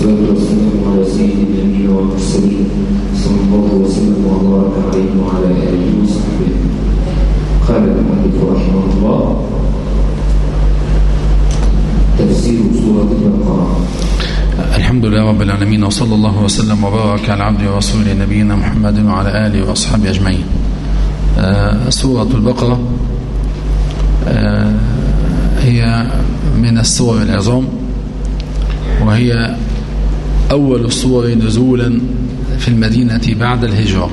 والصلاة والسلام على سيد النبي والمرسلين صلى الله وسلم وبارك عليه وعلى آله وصحبه. قال المؤلف رحمه الله تفسير سورة البقرة. الحمد لله رب العالمين وصلى الله وسلم وبارك على عبده ورسوله نبينا محمد وعلى آله وأصحابه أجمعين. آه سورة البقرة آه هي من السور العظام وهي أول السور نزولا في المدينة بعد الهجرة.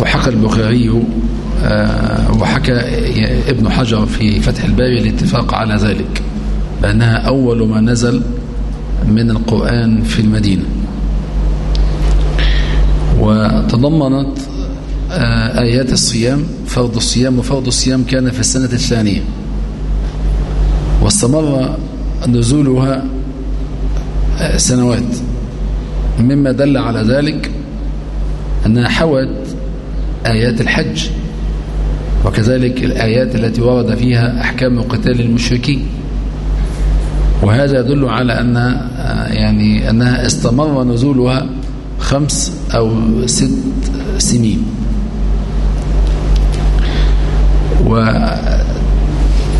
وحكى البخاري آه وحكى ابن حجر في فتح الباري الاتفاق على ذلك بأنها أول ما نزل من القرآن في المدينة. وتضمنت آيات الصيام فرض الصيام وفرض الصيام كان في السنة الثانية. واستمر نزولها سنوات. مما دل على ذلك أنها حوت آيات الحج وكذلك الآيات التي ورد فيها أحكام قتال المشركين. وهذا يدل على أن يعني أنها استمر نزولها خمس أو ست سنين.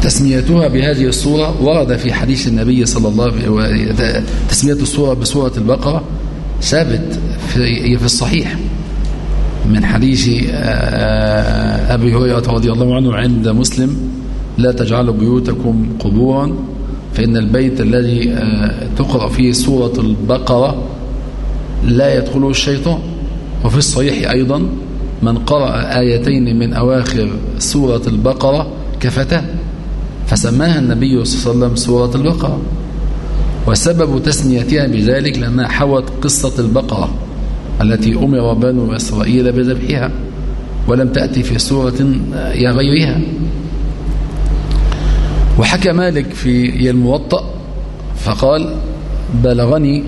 وتسميتها بهذه الصورة ورد في حديث النبي صلى الله عليه وسلم تسمية الصورة بصورة البقرة ثابت في, في الصحيح من حديث أبي هريرة رضي الله عنه عند مسلم لا تجعلوا بيوتكم قبورا فإن البيت الذي تقرأ فيه سورة البقرة لا يدخله الشيطان. وفي الصحيح أيضا من قرأ آيتين من أواخر سورة البقرة كفتاه. فسماها النبي صلى الله عليه وسلم سورة البقرة. وسبب تسميتها بذلك لأنها حوت قصة البقرة التي أمر بنو إسرائيل بذبحها ولم تأتي في سورة غيرها. وحكى مالك في الموطأ فقال بلغني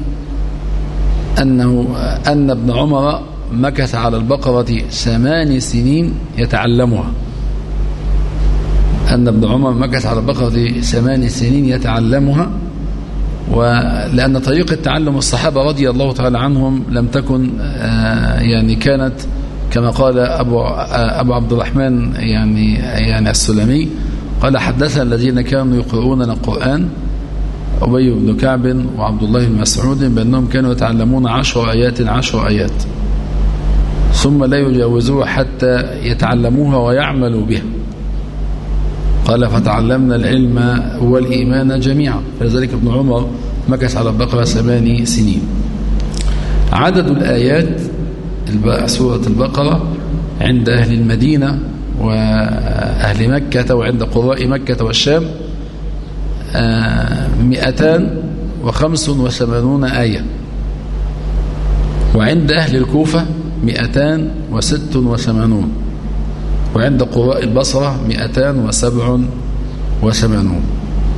أنه أن ابن عمر مكث على البقرة ثمان سنين يتعلمها. أن ابن عمر مكث على البقرة ثمان سنين يتعلمها ولأن طريقة تعلم الصحابة رضي الله تعالى عنهم لم تكن يعني كانت كما قال أبو, أبو عبد الرحمن يعني يعني السلمي قال حدثنا الذين كانوا يقرؤون القرآن أبي بن كعب وعبد الله بن مسعود بأنهم كانوا يتعلمون عشر آيات عشر آيات ثم لا يجاوزوها حتى يتعلموها ويعملوا بها. قال فتعلمنا العلم والإيمان جميعا. فلذلك ابن عمر مكث على البقرة ثماني سنين. عدد الآيات سورة البقرة عند أهل المدينة وأهل مكة وعند قراء مكة والشام مئتان وخمس وثمانون آية. وعند أهل الكوفة مئتان وست وثمانون. وعند قراء البصرة مئتان وسبع وثمانون.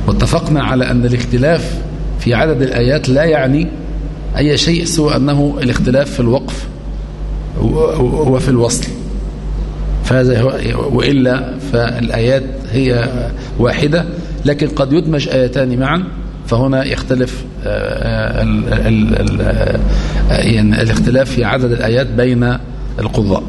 واتفقنا على أن الاختلاف في عدد الآيات لا يعني أي شيء سوى أنه الاختلاف في الوقف وفي الوصل. فهذا وإلا فالآيات هي واحدة لكن قد يدمج آيتان معا فهنا يختلف ال ال ال يعني الاختلاف في عدد الآيات بين القضاء.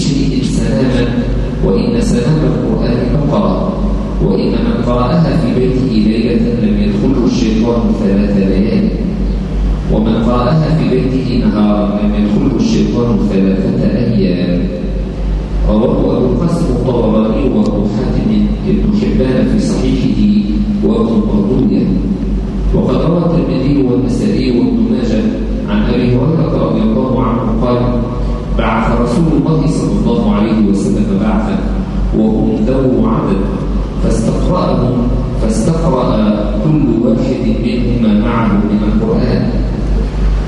شيء سلاما وإن سلام القرآن بقرة وإن من قرأها في بيته ليلة لم يدخله الشيطان ثلاث ليال ومن قرأها في بيته نهارا لم يدخله الشيطان ثلاثة أيام. رواه أبو القاسم الطبراني وأبو حاتم بن حبان في صحيحه وابن مردوية وقد روى الترمذي والنسائي وابن ماجه عن أبي هريرة رضي الله عنه قال بعث رسول الله صلى الله عليه وسلم بعثا وهم ذو عدد. فاستقرأهم فاستقرأ كل واحد منهما معه من القرآن.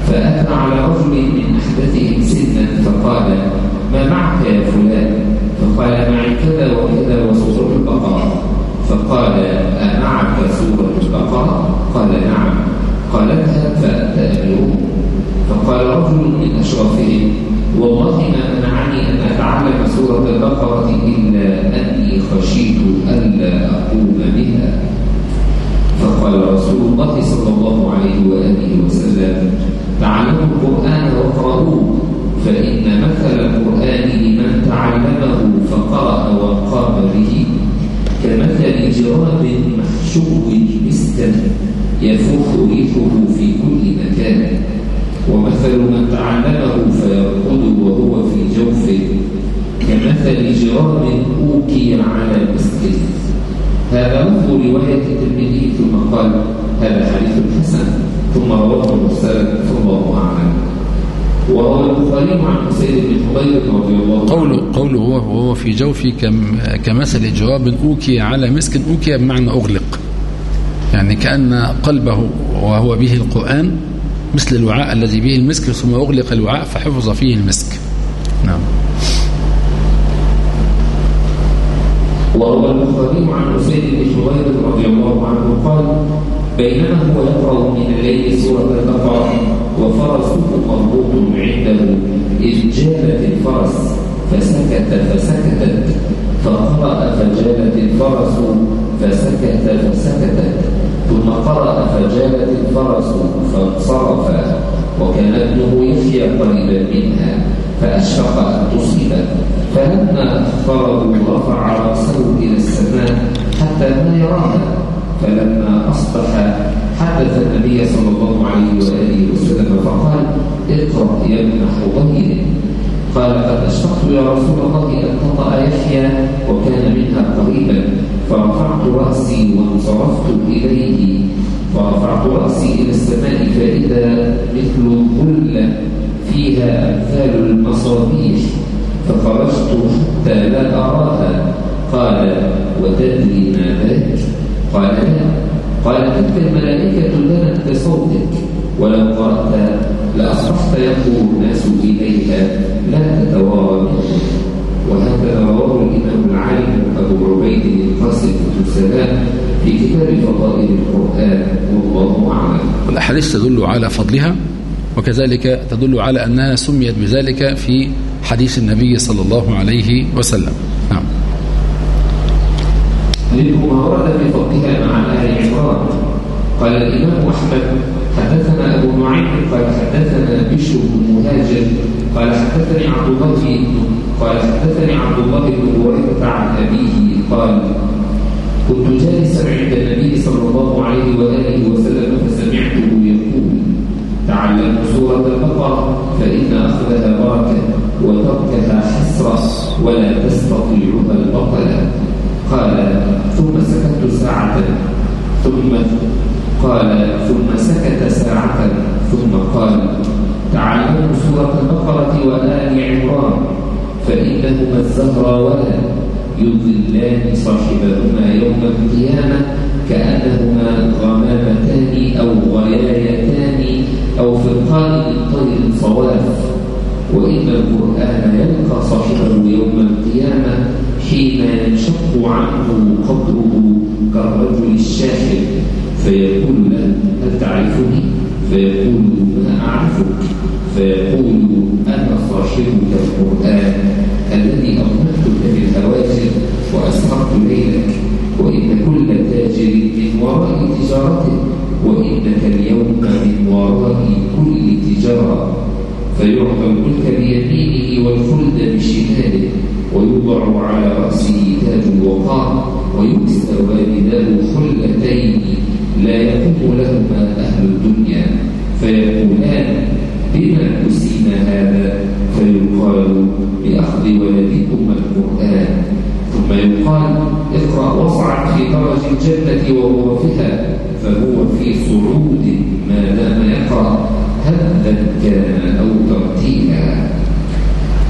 فأتى على رجل من أحدثهم سنا فقال ما معك يا فلان؟ فقال معي كذا وكذا وسورة البقرة. فقال أمعك سورة البقرة؟ قال نعم. قال اذهب فأنت أميره فقال رجل من أشرافهم والله ما منعني أن أتعلم سورة البقرة إلا أني خشيت ألا أقوم بها. فقال رسول الله صلى الله عليه وآله وسلم تعلموا القرآن واقرأوه فإن مثل القرآن لمن تعلمه فقرأ وقام به كمثل جراب محشو مسكا يفوح ريحه في كل مكان. ومثل من تعلمه فيرقد وهو في جوفه كمثل جراب أوكي على مسك هذا لفظ رواية الترمذي ثم قال هذا حديث حسن ثم رواه مرسلا فالله أعلم. وروى البخاري عن سيد بن حضير رضي الله عنه. قوله قوله هو وهو في جوفي كم كمثل جراب أوكي على مسك أوكي بمعنى أغلق. يعني كأن قلبه وهو به القرآن مثل الوعاء الذي به المسك ثم أغلق الوعاء فحفظ فيه المسك. نعم. وروى البخاري عن أسيد بن حضير رضي الله عنه. قال بينما هو يقرأ من الليل سورة البقرة وفرسه مربوط عنده إذ جالت الفرس فسكت فسكتت. فقرأ فجالت الفرس فسكت فسكتت. ثم قرأ فجالت الفرس فانصرف وكان ابنه يحيى قريبا منها فأشفق أن تصيبه. فلما أخبره رفع رأسه إلى السماء حتى ما يراها. فلما أصبح حدث النبي صلى الله عليه وآله وسلم فقال اقرأ يا ابن حضير قال قد أشفقت يا رسول الله أن تطأ يحيى وكان منها قريبا فرفعت رأسي وانصرفت إليه. فرفعت رأسي إلى السماء فإذا مثل الظل فيها أمثال المصابيح فخرجت حتى لا أراها. قال وتدري ما ذاك قال لا. قال تلك الملائكة لنت بصوتك ولو قرأت لأصبحت يقول الناس إليها لا تتوارى منه وهكذا رواه الإمام العالم أبو عبيد القاسم بن سلام في كتاب فضائل القرآن والله أعلم. الأحاديث تدل على فضلها وكذلك تدل على أنها سميت بذلك في حديث النبي صلى الله عليه وسلم. نعم. منه ورد في فضلها مع آل عمران قال الإمام أحمد حدثنا أبو نعيم قال حدثنا بشر بن مهاجر قال حدثني عبد الله قال حدثني عبد الله بن هريرة عن أبيه. قال كنت جالسا عند النبي صلى الله عليه وآله وسلم فسمعته يقول تعلموا سورة البقرة فإن أخذها بركة وتركها حسرة ولا تستطيعها البطلة قال ثم سكت ساعة ثم قال ثم سكت ساعة ثم قال تعلموا سورة البقرة وآل عمران فإنهما الزهراوان يضلان صاحبهما يوم القيامة كأنهما غمامتان أو غيايتان أو فرقان من طير صواف وإن القرآن يلقى صاحبه يوم القيامة حين ينشق عنه قبره كالرجل الشاحب فيقول له هل تعرفني؟ فيقول ما أعرفك. فيقول أنا صاحبك القرآن الذي أضمنتك في الهواجر وأسرقت ليلك. وإن كل تاجر من وراء تجارته وإنك اليوم من وراء كل تجارة. فيعطى الملك بيمينه والخلد بشماله ويوضع على رأسه تاج الوقار ويكسى والداه خلتين. لا يقوم لهما أهل الدنيا. فيقولان بما أسينا هذا؟ فيقال بأخذ ولدكما القرآن. ثم يقال اقرأ واصعد في درج الجنة وغرفها فهو في صعود ما دام يقرأ هدا كان أو ترتيلا.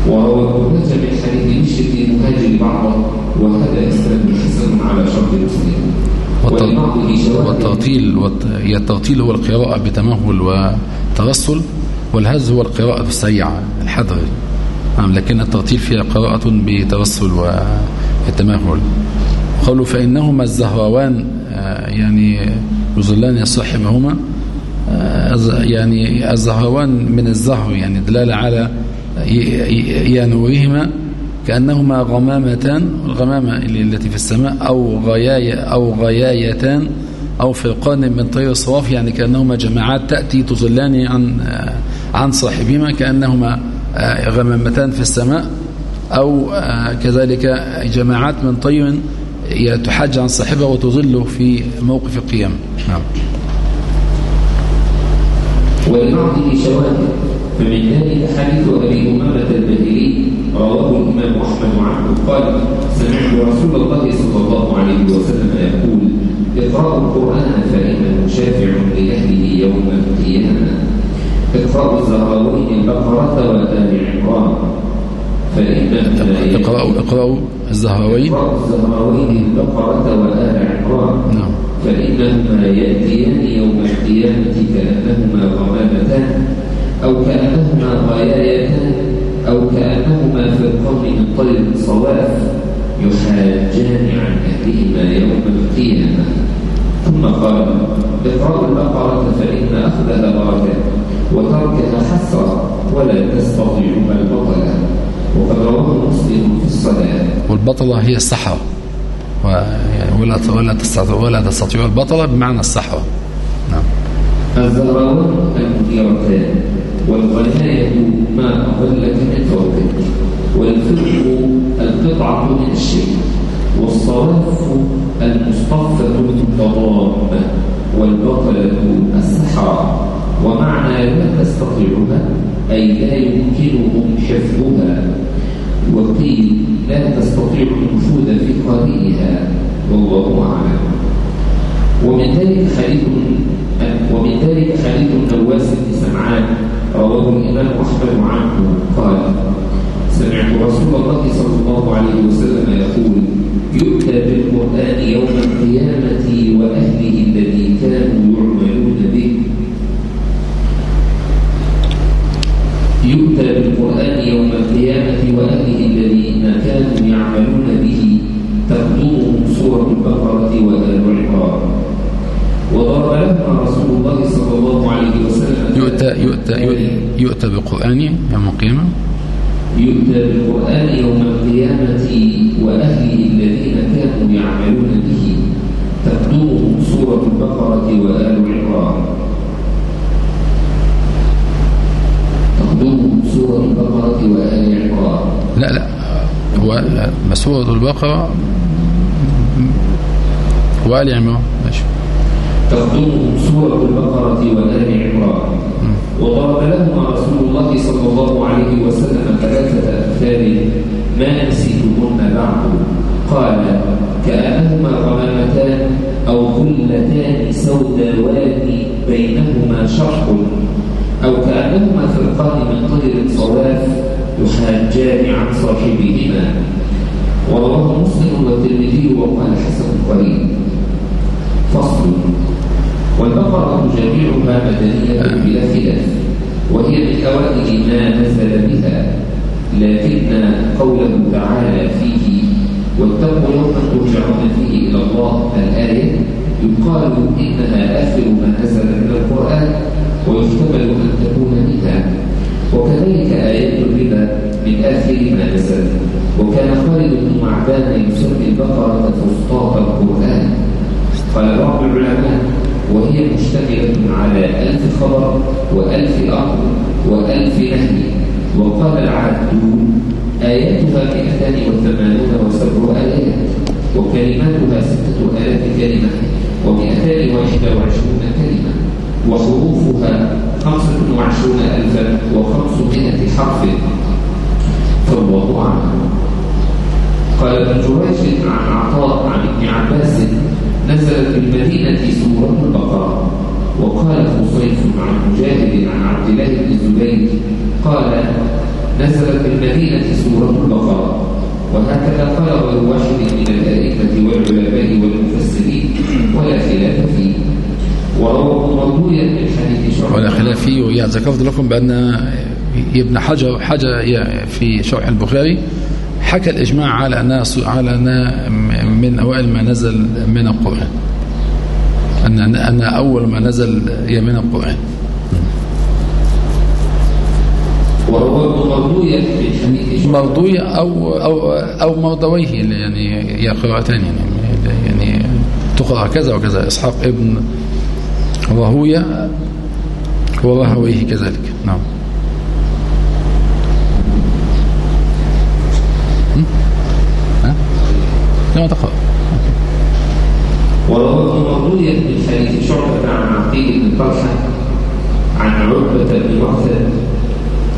وروى ابن من حديث بشر المهاجر بعضه وهذا إسلام حسن على شرط مسلم. والترتيل الترتيل هو القراءة بتمهل وترسل والهز هو القراءة السريعة الحذر. نعم لكن الترتيل فيها قراءة بترسل وتمهل. قالوا فإنهما الزهراوان آه، يعني يظلان صاحبهما آه، يعني الزهراوان من الزهر يعني دلالة على ينورهما كأنهما غمامتان الغمامة التي في السماء أو غياية أو غيايتان أو فرقان من طير الصواف يعني كأنهما جماعات تأتي تظلان عن عن صاحبهما كأنهما آه، غمامتان في السماء أو آه، كذلك جماعات من طير تحج عن صاحبها وتظله في موقف القيام نعم. ولبعضه شواهد فمن ذلك حديث أبي أمامة البهلي رواه الإمام أحمد عنه قال سمعت رسول الله صلى الله عليه وسلم يقول اقرأوا القرآن فإنه شافع لأهله يوم القيامة. اقرأوا الزهراوين البقرة وآل عمران. اقرأوا اقرأوا الزهراوين اقرأوا الزهراوين البقرة وآل عمران. نعم. فإنهما يأتيان يوم القيامة كأنهما غمامتان أو كأنهما غيايتان أو كأنهما فرقان من طير صواف يحاجان عن أهلهما يوم القيامة. ثم قال اقرأوا البقرة فإن أخذها بركة وتركها حسرة ولا تستطيعها البطلة وقد رواه مسلم في الصلاة. والبطلة هي الصحراء ولا ولا تستطيع ولا تستطيع البطلة بمعنى الصحراء نعم. الزهراوان المديرتان والغناية ما أضلك من فوقك والفرق القطعة من الشيء والصواف المصطفى الضام والبطلة السحرة. ومعنى لا تستطيعها أي لا يمكنهم حفظها. وقيل لا تستطيع النفوذ في قارئها والله أعلم. ومن ذلك حديث ومن ذلك حديث النواس بن سمعان رواه الإمام أحمد عنه قال سمعت رسول الله صلى الله عليه وسلم يقول يؤتى بالقرآن يوم القيامة وأهله الذي كانوا يعملون به. يؤتى بالقرآن يوم القيامة وأهله الذين كانوا يعملون به. وضرب لهما رسول الله صلى الله عليه وسلم يؤتى يؤتى يؤتى بالقرآن يوم القيامة؟ يؤتى بالقرآن يوم القيامة وأهله الذين كانوا يعملون به. تقدمهم سورة البقرة وآل عمران. تقدمهم سورة البقرة وآل عمران. لا لا. هو سورة البقرة وآل عمران. تخدمهم سورة البقرة وآل عمران. وضرب لهما رسول الله صلى الله عليه وسلم ثلاثة أمثال ما نسيتهن بعد؟ قال كأنهما غمامتان أو كلتان سوداوان بينهما شرح أو كأنهما فرقان من طير صواف يحاجان عن صاحبهما. ورواه مسلم والترمذي وقال حسن قريب. فصل. والبقرة جميعها مدنية بلا خلاف وهي من أوائل ما نزل بها لكن قوله تعالى فيه واتقوا يوما ترجعون فيه إلى الله الآية يقال إنها آخر ما نزل من القرآن ويحتمل أن تكون منها وكذلك آيات الربا من آخر ما نزل. وكان خالد بن معدان يسمي البقرة فسطاط القرآن. قال بعض العلماء وهي مشتملة على ألف خبر وألف أمر وألف نهي وقال العبد آياتها مئتان وثمانون وسبع آيات وكلماتها ستة آلاف كلمة ومئتان وإحدى وعشرون كلمة وحروفها خمسة وعشرون ألفا وخمسمائة حرف. أعلم قال ابن جريج عن عطاء عن ابن عباس نزلت بالمدينة سورة البقرة وقال خصيف عن مجاهد عن عبد الله بن الزبير قال نزلت بالمدينة سورة البقرة وهكذا قال غير واحد من الأئمة والعلماء والمفسرين ولا خلاف فيه. ولا خلاف فيه. يعني ذكرت لكم بأن ابن حجر حجر في شرح البخاري حكى الإجماع على أنها على أنها من أوائل ما نزل من القرآن. أن أن أول ما نزل هي من القرآن. مرضوية أو أو أو مرضويه يعني هي قراءتان يعني يعني تقرأ كذا وكذا. إسحاق ابن راهوية وراهويه كذلك. نعم. كما تقرأ ورواه مروية من حديث شعبة عن عقيل بن طلحة عن عقبة بن معثم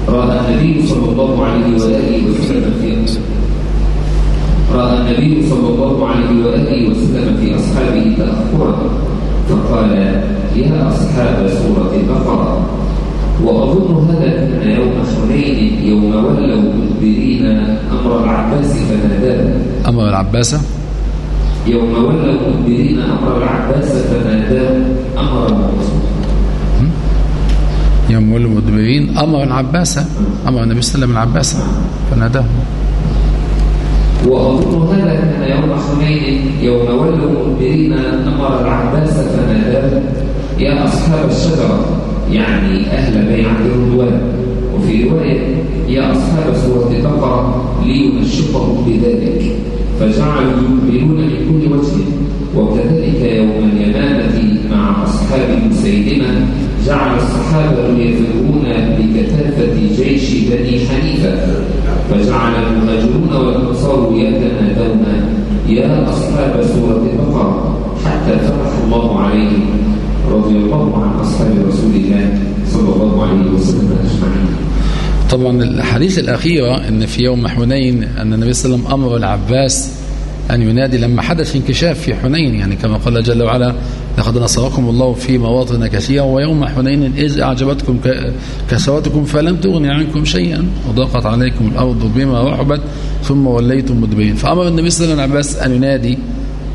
رأى النبي صلى الله عليه وآله وسلم في رأى النبي صلى الله عليه وآله وسلم في أصحابه تأخرا فقال يا أصحاب سورة البقرة وأظن هذا كان يوم حنين يوم ولوا مدبرين أمر العباس فناداه أمر العباس؟ يوم ولوا مدبرين أمر العباس فناداه أمر الرسول يوم ولوا مدبرين أمر العباس أمر النبي صلى الله عليه وسلم العباس فناداه وأظن هذا كان يوم حنين يوم ولوا مدبرين أمر العباس فناداه يا أصحاب الشجرة يعني أهل بيعة الرضوان وفي رواية يا أصحاب سورة البقرة لينشطهم بذلك فجعلوا يقبلون من كل وجه. وكذلك يوم اليمامة مع أصحاب مسيلمة جعل الصحابة يفرون بكثافة جيش بني حنيفة. فجعل المهاجرون والأنصار يتنادون. يا أصحاب سورة البقرة حتى فتح الله عليهم. رضي الله عن أصحاب رسول الله صلى الله عليه وسلم أجمعين. طبعا الحديث الأخيرة أن في يوم حنين أن النبي صلى الله عليه وسلم أمر العباس أن ينادي لما حدث انكشاف في حنين يعني كما قال جل وعلا لقد نصركم الله في مواطن كثيرة ويوم حنين إذ أعجبتكم كسواتكم فلم تغني عنكم شيئا وضاقت عليكم الأرض بما رحبت ثم وليتم مدبرين. فأمر النبي صلى الله عليه وسلم العباس أن ينادي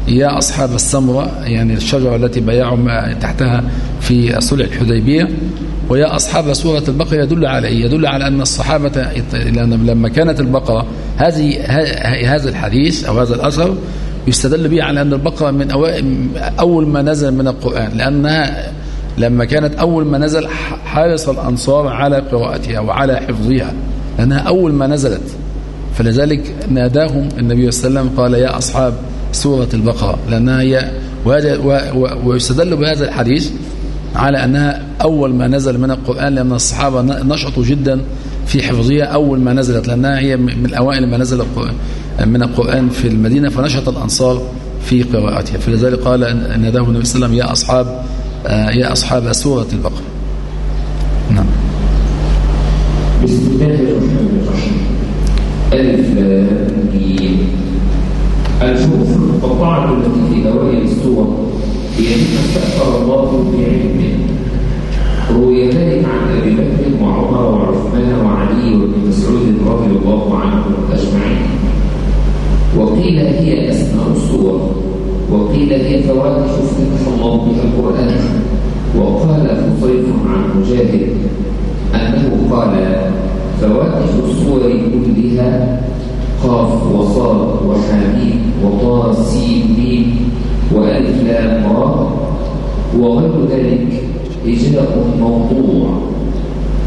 يا أصحاب السمرة يعني الشجرة التي بايعوا تحتها في صلح الحديبية ويا أصحاب سورة البقرة يدل على إيه؟ يدل على أن الصحابة لما كانت البقرة هذه هذا الحديث أو هذا الأثر يستدل به على أن البقرة من أول ما نزل من القرآن لأنها لما كانت أول ما نزل حرص الأنصار على قراءتها وعلى حفظها لأنها أول ما نزلت فلذلك ناداهم النبي صلى الله عليه وسلم قال يا أصحاب سورة البقرة لأنها هي ويستدل بهذا الحديث على أنها أول ما نزل من القرآن لأن الصحابة نشطوا جدا في حفظها أول ما نزلت لأنها هي من أوائل ما نزل من القرآن في المدينة فنشط الأنصار في قراءتها. فلذلك قال ناداه النبي صلى الله عليه وسلم يا أصحاب يا أصحاب سورة البقرة. نعم. بسم الله الرحمن الرحيم. ألف الحروف المقطعة التي في أوائل السور هي مما استأثر الله بعلمه روي ذلك عن أبي بكر وعمر وعثمان وعلي وابن مسعود رضي الله عنهم أجمعين وقيل هي أسماء الصور وقيل هي فواتح افتتح الله بها القرآن وقال فصيف عن مجاهد أنه قال فواتح الصور كلها قاف وصاد وحاميم وطا سين ميم وألف لام را. وغير ذلك إجاء موضوع.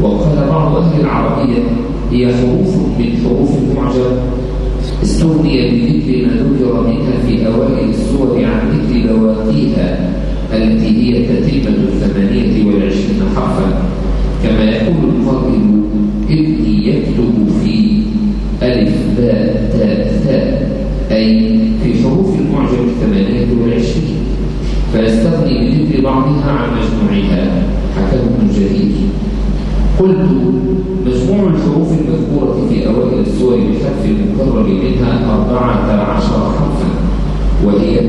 وقال بعض أهل العربية هي حروف من حروف المعجم. استغني بذكر ما ذكر منها في أوائل السور عن ذكر بواقيها التي هي تتمة الثمانية والعشرين حرفا. كما يقول القائل ابني يكتب في ألف باء تاء ثاء أي في حروف المعجم الثمانية والعشرين فيستغني بذكر بعضها عن مجموعها. حكاه ابن جرير. قلت مجموع الحروف المذكورة في أوائل السور بحذف المكرر منها أربعة عشر حرفا وهي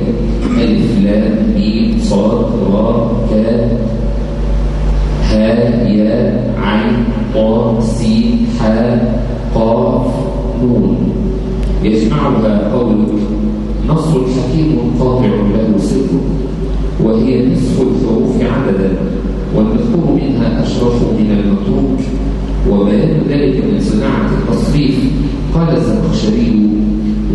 ألف لام ميم صاد را كاف ها يا عين طا سين حاء قاف نون يجمعها قولك نص حكيم قاطع له سر وهي نصف الحروف عددا والمذكور منها أشرف من المتروك وبيان ذلك من صناعة التصريف. قال الزمخشري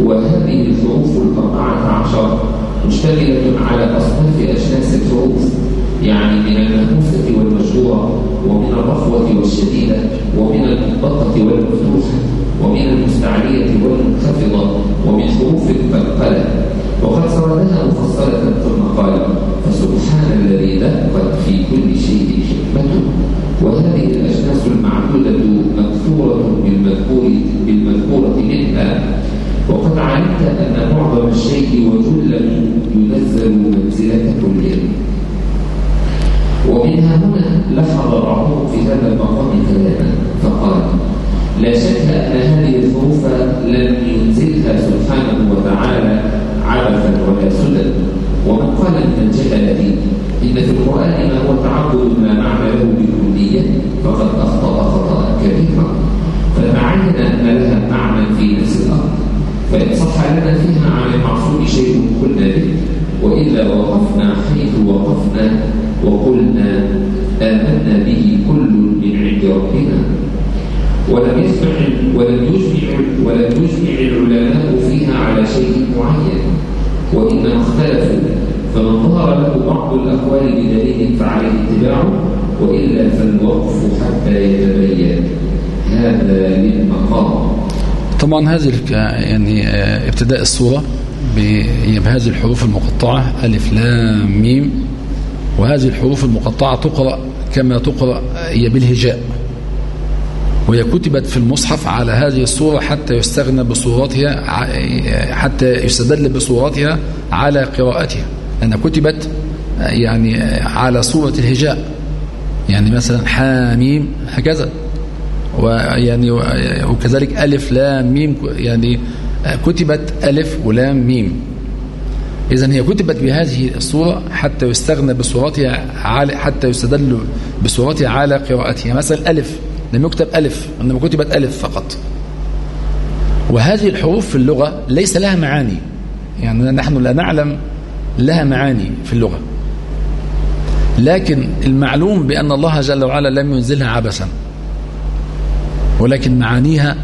وهذه الحروف الأربعة عشر مشتملة على أصناف أجناس الحروف يعني من المهموسة والمجهورة ومن الرخوة والشديدة ومن المطبقة والمفتوحة. ومن المستعلية والمنخفضة ومن حروف القلقلة وقد سردها مفصلة ثم قال فسبحان الذي دقت في كل شيء حكمته. وهذه الأجناس المعدودة مكثورة بالمذكور بالمذكورة منها. وقد علمت أن معظم الشيء وجله ينزل منزلة كله ومنها هنا لحظ بعضهم في هذا المقام كلاما فقال لا شك أن هذه الحروف لم ينزلها سبحانه وتعالى عبثا ولا سدى ومن قال من الجهلة إن في القرآن ما هو تعبد ما معنى له بالكلية فقد أخطأ خطأ كبيرا فتعين أن لها معنى في نفس الأرض. فإن صح لنا فيها عن المعصوم شيء قلنا به. وإلا وقفنا حيث وقفنا وقلنا آمنا به كل من عند ربنا. ولم يسمع ولم يجمع ولم يجمع العلماء فيها على شيء معين وإنما اختلفوا فمن ظهر له بعض الأقوال بدليل فعليه اتباعه وإلا فالوقف حتى يتبين. هذا للمقام. طبعا هذه يعني ابتداء الصورة بهذه الحروف المقطعة ألف لام ميم. وهذه الحروف المقطعة تقرأ كما تقرأ هي بالهجاء. وهي كتبت في المصحف على هذه الصورة حتى يستغنى بصورتها حتى يستدل بصورتها على قراءتها. لأنها كتبت يعني على صورة الهجاء يعني مثلا حاميم هكذا. ويعني وكذلك ألف لام ميم يعني كتبت ألف ولام ميم. إذا هي كتبت بهذه الصورة حتى يستغنى بصورتها على حتى يستدل بصورتها على قراءتها. مثلا ألف. لم يكتب ألف إنما كتبت ألف فقط. وهذه الحروف في اللغة ليس لها معاني. يعني نحن لا نعلم لها معاني في اللغة. لكن المعلوم بأن الله جل وعلا لم ينزلها عبثا. ولكن معانيها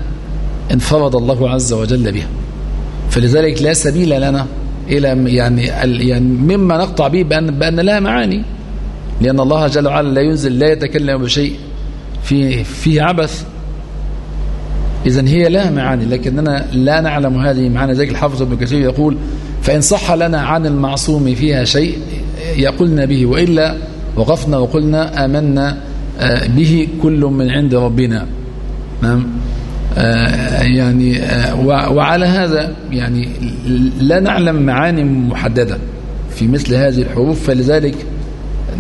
انفرد الله عز وجل بها. فلذلك لا سبيل لنا إلى يعني يعني مما نقطع به بأن, بأن لها معاني. لأن الله جل وعلا لا ينزل لا يتكلم بشيء فيه, فيه عبث. إذا هي لها معاني لكننا لا نعلم هذه معاني. ذلك الحافظ ابن كثير يقول فإن صح لنا عن المعصوم فيها شيء يقولنا به وإلا وقفنا وقلنا آمنا به كل من عند ربنا. نعم. آه، يعني آه، وعلى هذا يعني لا نعلم معاني محددة في مثل هذه الحروف. فلذلك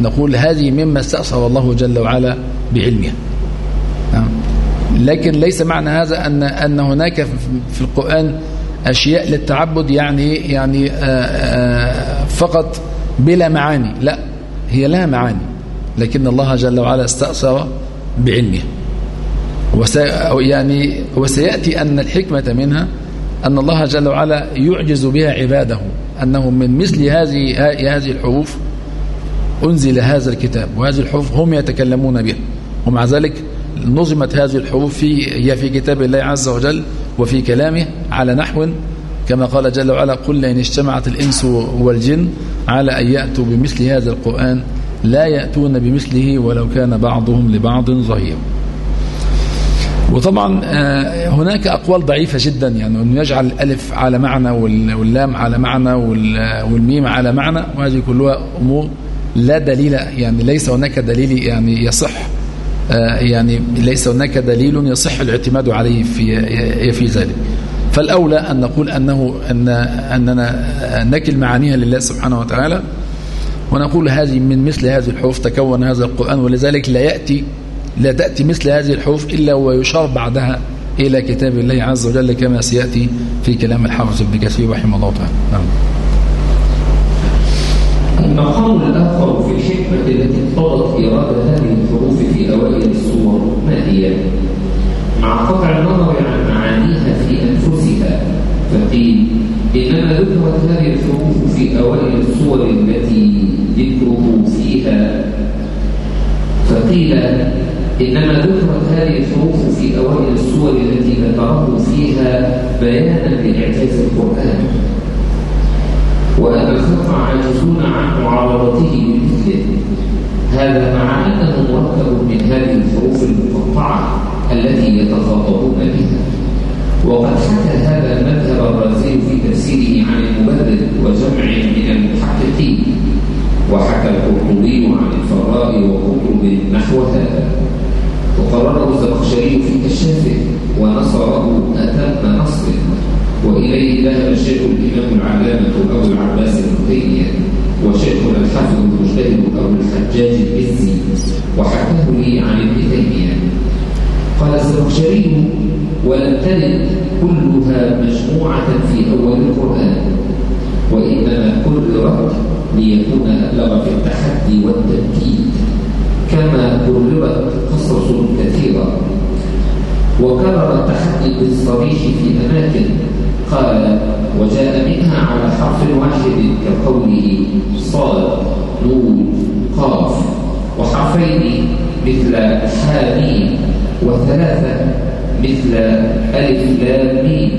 نقول هذه مما استأثر الله جل وعلا بعلمها. لكن ليس معنى هذا أن أن هناك في القرآن أشياء للتعبد يعني يعني آه، فقط بلا معاني. لا هي لها معاني لكن الله جل وعلا استأثر بعلمه يعني وسيأتي أن الحكمة منها أن الله جل وعلا يعجز بها عباده أنه من مثل هذه هذه الحروف أنزل هذا الكتاب وهذه الحروف هم يتكلمون بها ومع ذلك نظمت هذه الحروف في هي في كتاب الله عز وجل وفي كلامه على نحو كما قال جل وعلا قل لئن اجتمعت الإنس والجن على أن يأتوا بمثل هذا القرآن لا يأتون بمثله ولو كان بعضهم لبعض ظهير. وطبعا آه، هناك أقوال ضعيفة جدا يعني أنه يجعل الألف على معنى واللام على معنى والميم على معنى وهذه كلها أمور لا دليل يعني ليس هناك دليل يعني يصح. يعني ليس هناك دليل يصح الاعتماد عليه في في ذلك فالأولى أن نقول أنه أن أننا نكل معانيها لله سبحانه وتعالى ونقول هذه من مثل هذه الحروف تكون هذا القرآن ولذلك لا يأتي لا تأتي مثل هذه الحروف إلا ويشار بعدها إلى كتاب الله عز وجل كما سيأتي في كلام الحافظ ابن كثير رحمه الله تعالى نعم. المقام الآخر في الحكمة التي اقتضت إرادة هذه الحروف في أوائل السور ما هي؟ مع قطع النظر عن معانيها في أنفسها فقيل إنما ذكرت هذه الحروف في أوائل الصور التي ذكره فيها. فقيل إنما ذكرت هذه الحروف في أوائل الصور التي ذكره فيها بيانا لإعجاز القرآن. وأن الخلق عاجزون عن معارضته بمثله هذا مع أنه مركب من هذه الحروف المقطعة. التي يتخاطبون بها وقد حكى هذا المذهب الرازي في تفسيره عن المبرد وجمع من المحققين. وحكى القرطبي عن الفراء وقطب نحو هذا. وقرره الزمخشري في كشافه ونصره أتم نصر وإليه ذهب الشيخ الإمام العلامة أبو العباس بن وشيخنا الحافظ المجتهد أبو الحجاج الإزي وحكاه لي عن ابن تيمية قال الزمخشري ولم ترد كلها مجموعة في أول القرآن وإنما كررت ليكون أبلغ في التحدي والتأكيد كما كررت قصص كثيرة. وكرر التحدي بالصريح في أماكن قال وجاء منها على حرف واحد كقوله صاد نون قاف وحرفين مثل حاميم وثلاثة مثل ألف لام ميم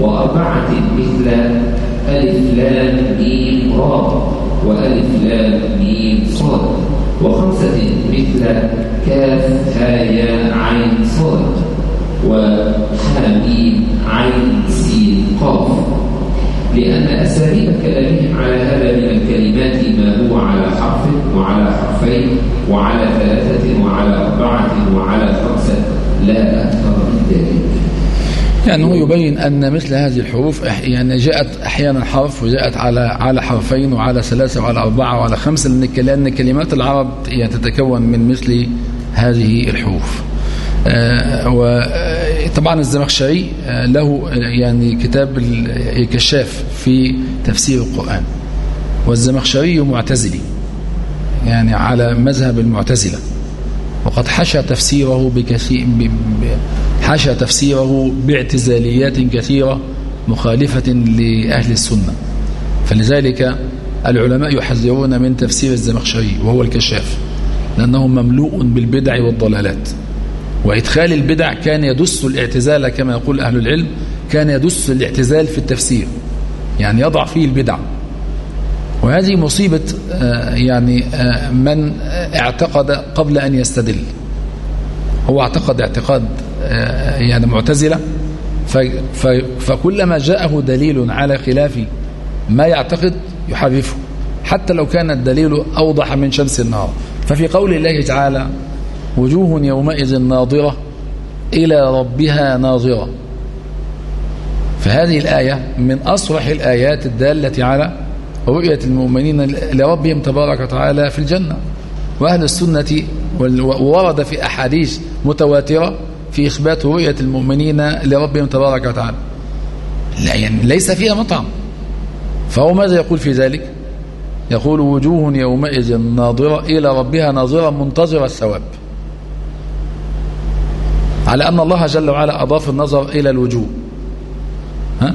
وأربعة مثل ألف لام ميم را وألف لام ميم صاد وخمسة مثل كاف هايا عين صاد وحاميم عين سين قاف. لأن أساليب كلامهم على هذا من الكلمات ما هو على حرف وعلى حرفين وعلى ثلاثة وعلى أربعة وعلى خمسة. لا أكثر من ذلك. يعني هو يبين أن مثل هذه الحروف يعني جاءت أحيانا حرف وجاءت على على حرفين وعلى ثلاثة وعلى أربعة وعلى خمسة لأن كلمات العرب يعني تتكون من مثل هذه الحروف. آه، وطبعا الزمخشري آه، له يعني كتاب الكشاف في تفسير القرآن. والزمخشري معتزلي يعني على مذهب المعتزلة. وقد حشى تفسيره بكثير حشى تفسيره باعتزاليات كثيرة مخالفة لأهل السنة. فلذلك العلماء يحذرون من تفسير الزمخشري وهو الكشاف لأنه مملوء بالبدع والضلالات. وإدخال البدع كان يدس الاعتزال كما يقول أهل العلم كان يدس الاعتزال في التفسير. يعني يضع فيه البدع. وهذه مصيبة آه، يعني آه، من اعتقد قبل أن يستدل. هو اعتقد اعتقاد آه، يعني معتزلة. فكلما جاءه دليل على خلاف ما يعتقد يحرفه. حتى لو كان الدليل أوضح من شمس النهار ففي قول الله تعالى وجوه يومئذ ناظرة إلى ربها ناظرة. فهذه الآية من أصرح الآيات الدالة على رؤية المؤمنين لربهم تبارك وتعالى في الجنة. وأهل السنة ورد في أحاديث متواترة في إثبات رؤية المؤمنين لربهم تبارك وتعالى. لا يعني ليس فيها مطعم. فهو ماذا يقول في ذلك؟ يقول وجوه يومئذ ناظرة إلى ربها ناظرة منتظرة الثواب. على أن الله جل وعلا أضاف النظر إلى الوجوه. ها؟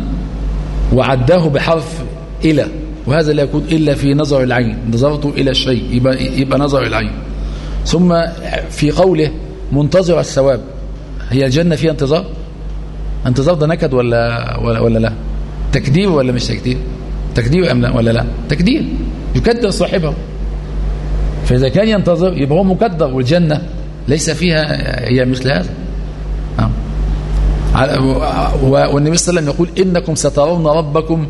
وعداه بحرف إلى. وهذا لا يكون إلا في نظر العين. نظرته إلى الشيء يبقى, يبقى نظر العين. ثم في قوله منتظر الثواب. هي الجنة فيها انتظار؟ انتظار ده نكد ولا, ولا, ولا لا؟ تكدير ولا مش تكدير تكدير أم لا؟ ولا لا؟ تكدير يكدر صاحبه. فإذا كان ينتظر يبقى هو مكدر. والجنة ليس فيها هي مثل هذا. نعم. والنبي صلى الله عليه وسلم يقول إنكم سترون ربكم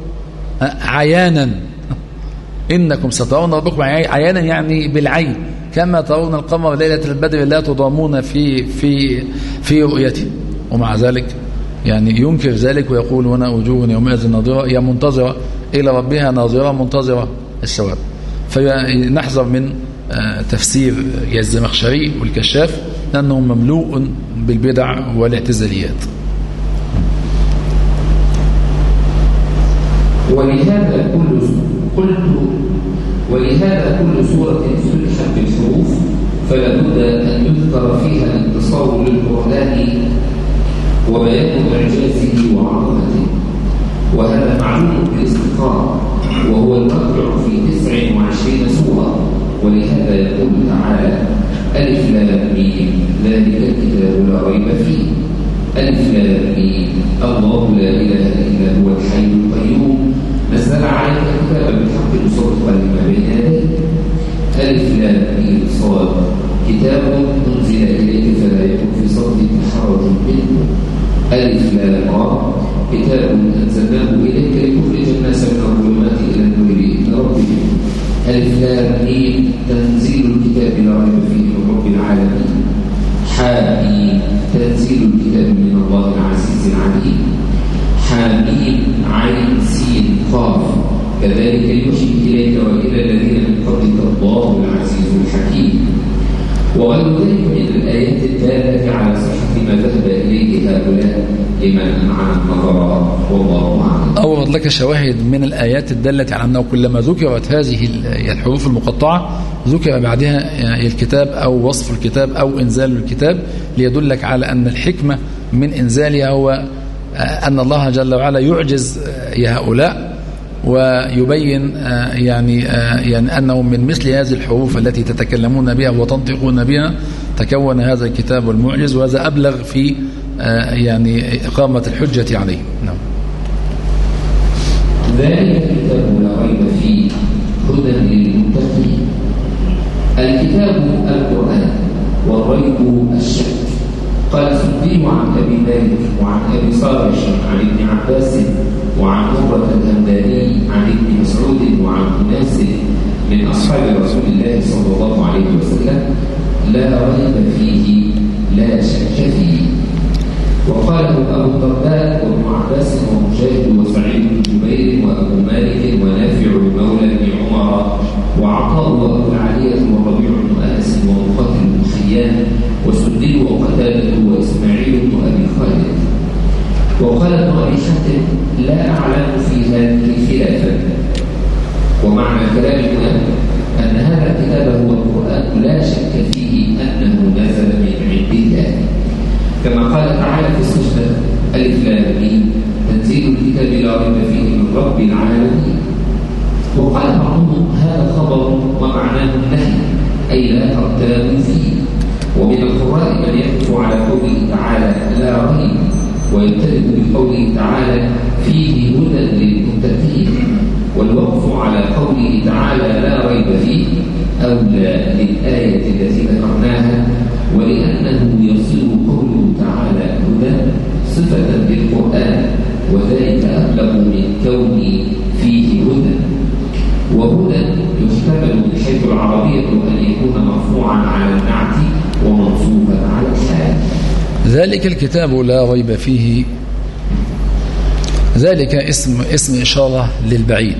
عيانا. إنكم سترون ربكم عيانا يعني بالعين كما ترون القمر ليلة البدر لا تضامون في في في رؤيته ومع ذلك يعني ينكر ذلك ويقول هنا وجوه يومئذ ناظرة هي منتظرة إلى ربها ناظرة منتظرة الثواب فنحذر من تفسير الزمخشري والكشاف لأنه مملوء بالبدع والاعتزاليات. ولهذا كل قلت ولهذا كل سورة فتحت بالحروف فلا بد أن يذكر فيها الانتصار للقرآن وبيان إعجازه وعظمته. وهذا معلوم بالاستقرار وهو المرجع في 29 سورة. ولهذا يقول تعالى ألف لام ذلك الكتاب لا ريب فيه. ألف لام ميم. الله لا إله إلا هو الحي القيوم. نزل عليك الكتاب بالحق مصدقا لما بين يديه ألف لام ميم صاد. كتاب أنزل إليك فلا يكن في صدرك حرج منه. ألف لام را. كتاب أنزلناه إليك لتخرج الناس من الظلمات إلى النور بإذن ربهم. ألف لام تنزيل الكتاب لا ريب فيه من رب العالمين. حاميم. تنزيل الكتاب من الله العزيز العليم. حاميم عين سين قاف. كذلك يوحي إليك وإلى الذين من قبلك الله العزيز الحكيم. وغير ذلك من الآيات الدالة على هؤلاء أعلم أورد لك شواهد من الآيات الدالة على أنه كلما ذكرت هذه الحروف المقطعة ذكر بعدها الكتاب أو وصف الكتاب أو إنزال الكتاب ليدلك على أن الحكمة من إنزالها هو أن الله جل وعلا يعجز هؤلاء ويبين يعني يعني أنه من مثل هذه الحروف التي تتكلمون بها وتنطقون بها تكون هذا الكتاب المعجز وهذا أبلغ في يعني إقامة الحجة عليه. نعم. ذلك الكتاب لا ريب فيه هدى للمتقين. الكتاب القرآن والريب الشك. قال سدي عن أبي مالك وعن أبي صالح عن ابن عباس وعن مرة الهمداني عن ابن مسعود وعن أناس من أصحاب رسول الله صلى الله عليه وسلم. لا ريب فيه لا شك فيه. وقاله أبو الدرداء وابن عباس لا ريب فيه. ذلك اسم اسم إشارة للبعيد.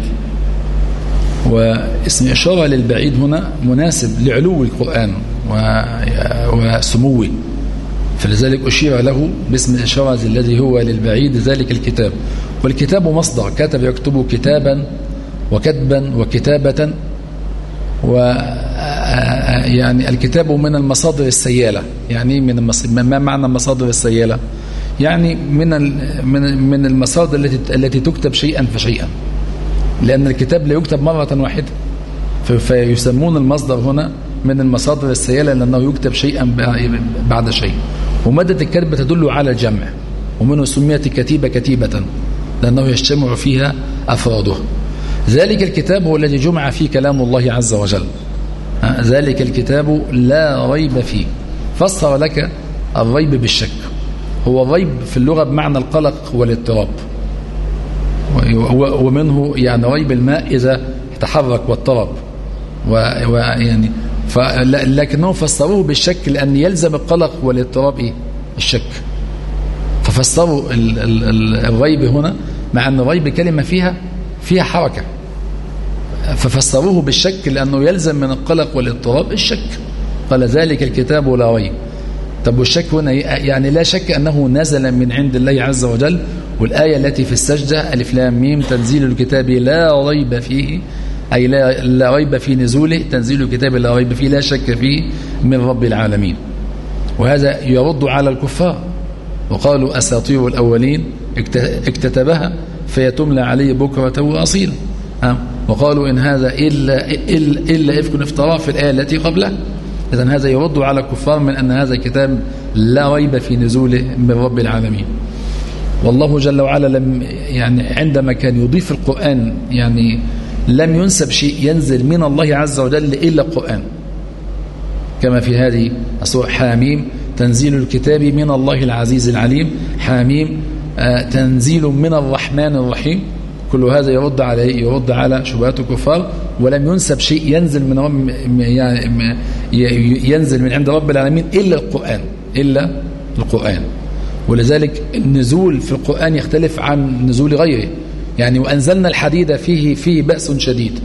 واسم إشارة للبعيد هنا مناسب لعلو القرآن وسموه فلذلك أشير له باسم الإشارة الذي هو للبعيد ذلك الكتاب. والكتاب مصدر كتب يكتب كتابا وكتبا وكتابة و يعني الكتاب من المصادر السيالة. يعني من ما معنى المصادر السيالة؟ يعني من من المصادر التي التي تكتب شيئا فشيئا. لأن الكتاب لا يكتب مرة واحدة. فيسمون المصدر هنا من المصادر السيالة لأنه يكتب شيئا بعد شيء. ومادة الكتب تدل على الجمع ومنه سميت كتيبة كتيبة لأنه يجتمع فيها أفراده. ذلك الكتاب هو الذي جمع فيه كلام الله عز وجل. ذلك الكتاب لا ريب فيه. فسر لك الريب بالشك. هو الريب في اللغة بمعنى القلق والاضطراب. ومنه يعني ريب الماء إذا تحرك واضطرب ويعني لكنهم فسروه بالشك لأن يلزم القلق والاضطراب إيه؟ الشك. ففسروا الريب هنا مع أن الريب كلمة فيها فيها حركة. ففسروه بالشك لأنه يلزم من القلق والاضطراب الشك. قال ذلك الكتاب لا ريب. طب والشك هنا يعني لا شك أنه نزل من عند الله عز وجل والآية التي في السجدة ألف لام ميم تنزيل الكتاب لا ريب فيه أي لا, لا ريب في نزوله تنزيل الكتاب لا ريب فيه لا شك فيه من رب العالمين. وهذا يرد على الكفار وقالوا أساطير الأولين اكتتبها فيتملى عليه بكرة وأصيلا. وقالوا إن هذا إلا, إلا, إلا إفك افتراه في الآية التي قبله إذن هذا يرد على الكفار من أن هذا الكتاب لا ريب في نزوله من رب العالمين. والله جل وعلا لم يعني عندما كان يضيف القرآن يعني لم ينسب شيء ينزل من الله عز وجل إلا القرآن. كما في هذه السورة حاميم تنزيل الكتاب من الله العزيز العليم. حاميم آه تنزيل من الرحمن الرحيم. كل هذا يرد على يرد على شبهات الكفار. ولم ينسب شيء ينزل من يعني ينزل من عند رب العالمين إلا القرآن إلا القرآن. ولذلك النزول في القرآن يختلف عن نزول غيره. يعني وأنزلنا الحديد فيه فيه بأس شديد.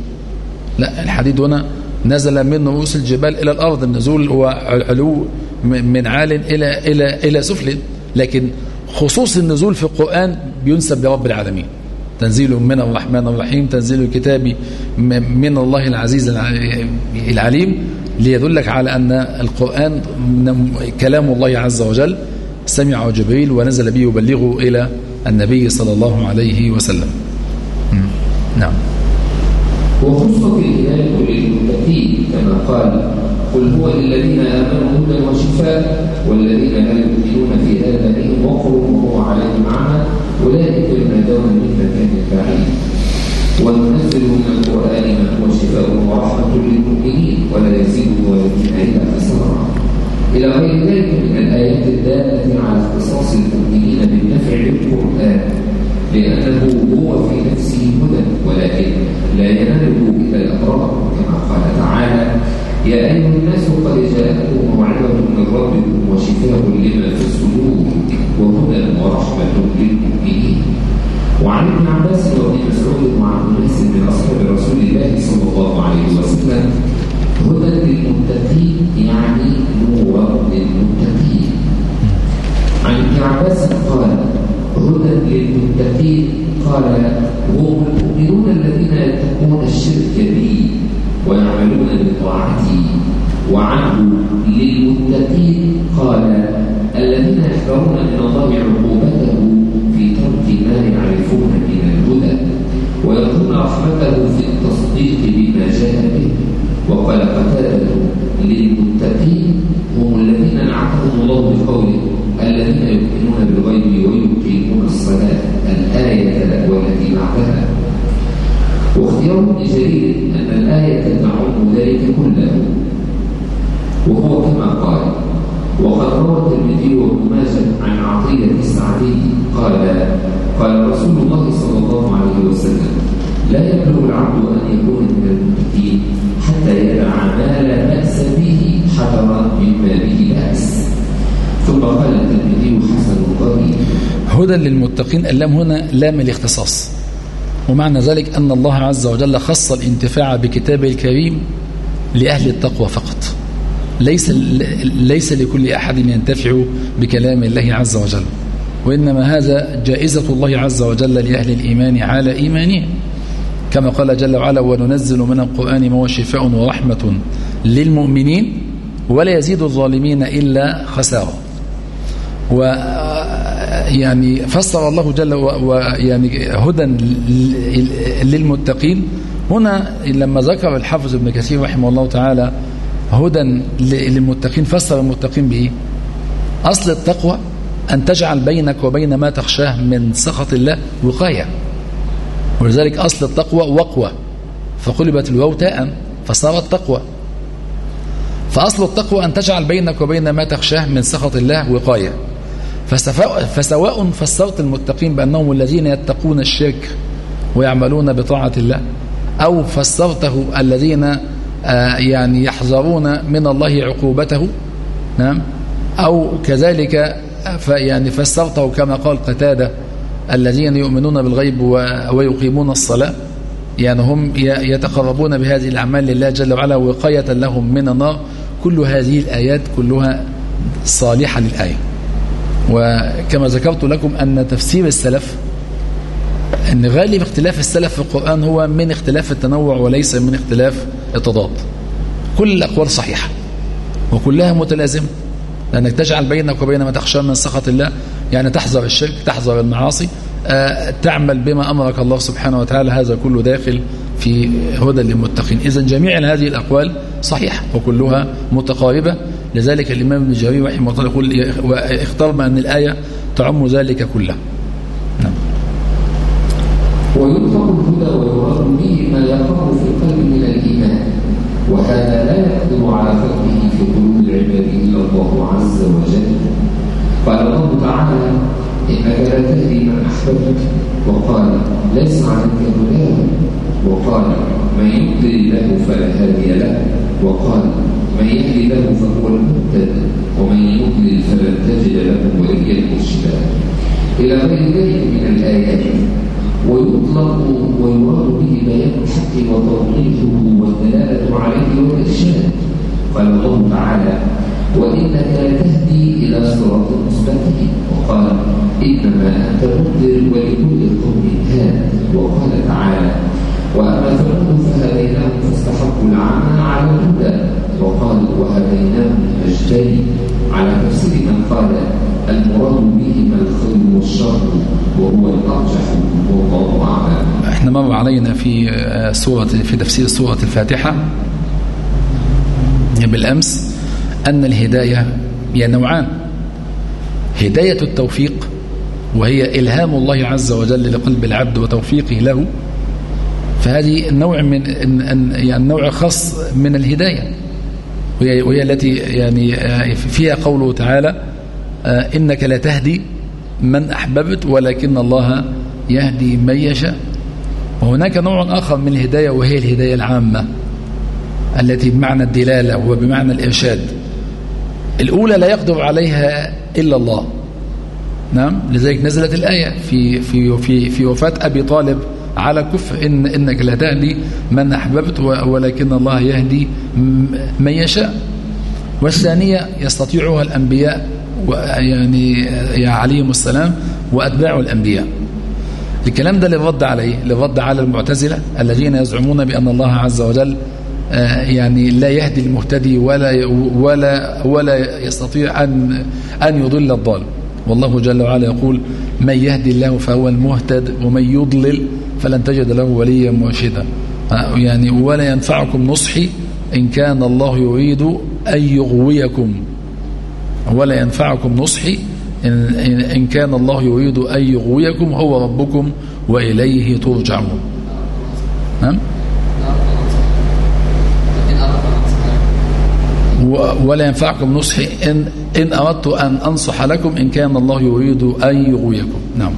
لا الحديد هنا نزل من رؤوس الجبال إلى الأرض. النزول هو علو من عال إلى إلى إلى سفل. لكن خصوص النزول في القرآن بينسب لرب العالمين. تنزيل من الرحمن الرحيم تنزيل الكتاب من الله العزيز العليم. ليدلك على أن القرآن كلام الله عز وجل. سمع جبريل ونزل به يبلغه إلى النبي صلى الله عليه وسلم. نعم. وخصت الهداية للمتقين كما قال قل هو للذين آمنوا هدى وشفاء والذين لا يؤمنون في آذانهم وقر وهو عليهم عمى أولئك ينادون من مكان بعيد. وننزل من القرآن ما هو شفاء ورحمة للمؤمنين ولا يزيد الظالمين إلا خسارا إلى غير ذلك من الآيات الدالة على اختصاص المؤمنين بالنفع بالقرآن لأنه هو في نفسه هدى ولكن لا يناله إلا الأبرار كما قال تعالى يا أيها الناس قد جاءتكم موعظة من ربكم وشفاء لما في الصدور وهدى ورحمة للمؤمنين. وعن ابن عباس وابن مسعود وعن اناس من اصحاب رسول الله صلى الله عليه وسلم هدى للمتقين يعني نور للمتقين. عن ابن عباس قال هدى للمتقين. قال هم المؤمنون الذين يتقون الشرك بي ويعملون بطاعتي. وعنه للمتقين. قال الذين يحذرون من الله عقوبته يعرفون من الهدى ويرجون رحمته في التصديق بما جاء به وقال قتادة للمتقين هم الذين نعتهم الله بقوله الذين يؤمنون بالغيب ويقيمون الصلاة الآية والتي بعدها واختيار ابن جرير أن الآية تعم ذلك كله وهو كما قال وقد روى الترمذي وابن ماجه عن عطية السعدي قال قال رسول الله صلى الله عليه وسلم لا يبلغ العبد أن يكون من المتقين حتى يدع ما لا بأس به حذرا مما به بأس ثم قال الترمذي حسن ضريب هدى للمتقين اللام هنا لام الاختصاص. ومعنى ذلك أن الله عز وجل خص الانتفاع بكتابه الكريم لأهل التقوى فقط. ليس ليس لكل أحد ينتفع بكلام الله عز وجل. وإنما هذا جائزة الله عز وجل لأهل الإيمان على إيمانهم. كما قال جل وعلا وننزل من القرآن ما هو شفاء ورحمة للمؤمنين ولا يزيد الظالمين إلا خسارة. و يعني فسر الله جل ويعني هدى للمتقين. هنا لما ذكر الحافظ ابن كثير رحمه الله تعالى هدى للمتقين فسر المتقين بإيه أصل التقوى أن تجعل بينك وبين ما تخشاه من سخط الله وقاية. ولذلك أصل التقوى وقوة فقلبت الواو تاء فصارت تقوى. فأصل التقوى أن تجعل بينك وبين ما تخشاه من سخط الله وقاية. فسواء فسرت المتقين بأنهم الذين يتقون الشرك ويعملون بطاعة الله أو فسرته الذين يعني يحذرون من الله عقوبته نعم أو كذلك يعني فسرته كما قال قتادة الذين يؤمنون بالغيب ويقيمون الصلاة يعني هم يتقربون بهذه الأعمال لله جل وعلا وقاية لهم من النار. كل هذه الآيات كلها صالحة للآية. وكما ذكرت لكم أن تفسير السلف أن غالب اختلاف السلف في القرآن هو من اختلاف التنوع وليس من اختلاف التضاد. كل الأقوال صحيحة وكلها متلازمة لأنك تجعل بينك وبين ما تخشى من سخط الله يعني تحذر الشرك تحذر المعاصي آه، تعمل بما أمرك الله سبحانه وتعالى هذا كله داخل في هدى للمتقين. إذا جميع هذه الأقوال صحيحة وكلها متقاربة. لذلك الإمام ابن جرير رحمه الله يقول واختار أن الآية تعم ذلك كله نعم. ويطلق الهدى ويراد به ما يقع في القلب من الإيمان وهذا لا يقدر على فهمه في قلوب العباد إلا الله عز وجل قال الله تعالى إنك لا تهدي من أحببت. وقال ليس عليك هداهم وقال من يضلل له فلا هادي له. وقال من يهدي له فهو المهتد. ومن يضلل فلن تجد له وليا مرشدا. إلى غير ذلك من الآيات. ويطلق ويراد به بيان الحق وتوضيحه والدلالة عليه والإرشاد. قال الله تعالى وإنك لتهدي إلى صراط مستقيم. وقال إنما أنت منذر ولكل قوم هاد. وقال تعالى وأما ثمود فهديناهم فاستحقوا العمى على الهدى. وقال وهديناهم النجدين على تفسير من قال المراد بهما الخير والشر وهو الأرجح والله أعلم إحنا مر علينا في آه، سورة في تفسير سورة الفاتحة. بالأمس. أن الهداية هي نوعان. هداية التوفيق وهي إلهام الله عز وجل لقلب العبد وتوفيقه له. فهذه نوع من يعني نوع خاص من الهداية. وهي, وهي التي يعني آه، فيها قوله تعالى آه، إنك لا تهدي من أحببت ولكن الله يهدي من يشاء. وهناك نوع آخر من الهداية وهي الهداية العامة التي بمعنى الدلالة وبمعنى الإرشاد. الأولى لا يقدر عليها إلا الله. نعم لذلك نزلت الآية في في في في وفاة أبي طالب على كفر إن إنك لا تهدي من أحببت ولكن الله يهدي من يشاء. والثانية يستطيعها الأنبياء يعني عليهم السلام وأتباع الأنبياء. الكلام ده للرد عليه للرد على المعتزلة الذين يزعمون بأن الله عز وجل يعني لا يهدي المهتدي ولا ولا ولا يستطيع أن أن يضل الضال والله جل وعلا يقول من يهدي الله فهو المهتد ومن يضلل فلن تجد له وليا مرشدا. آه، يعني ولا ينفعكم نصحي إن كان الله يريد أن يغويكم. ولا ينفعكم نصحي إن, إن كان الله يريد أن يغويكم هو ربكم وإليه ترجعون. نعم. ولا ينفعكم نصحي إن, إن أردت أن أنصح لكم إن كان الله يريد أن يغويكم. نعم.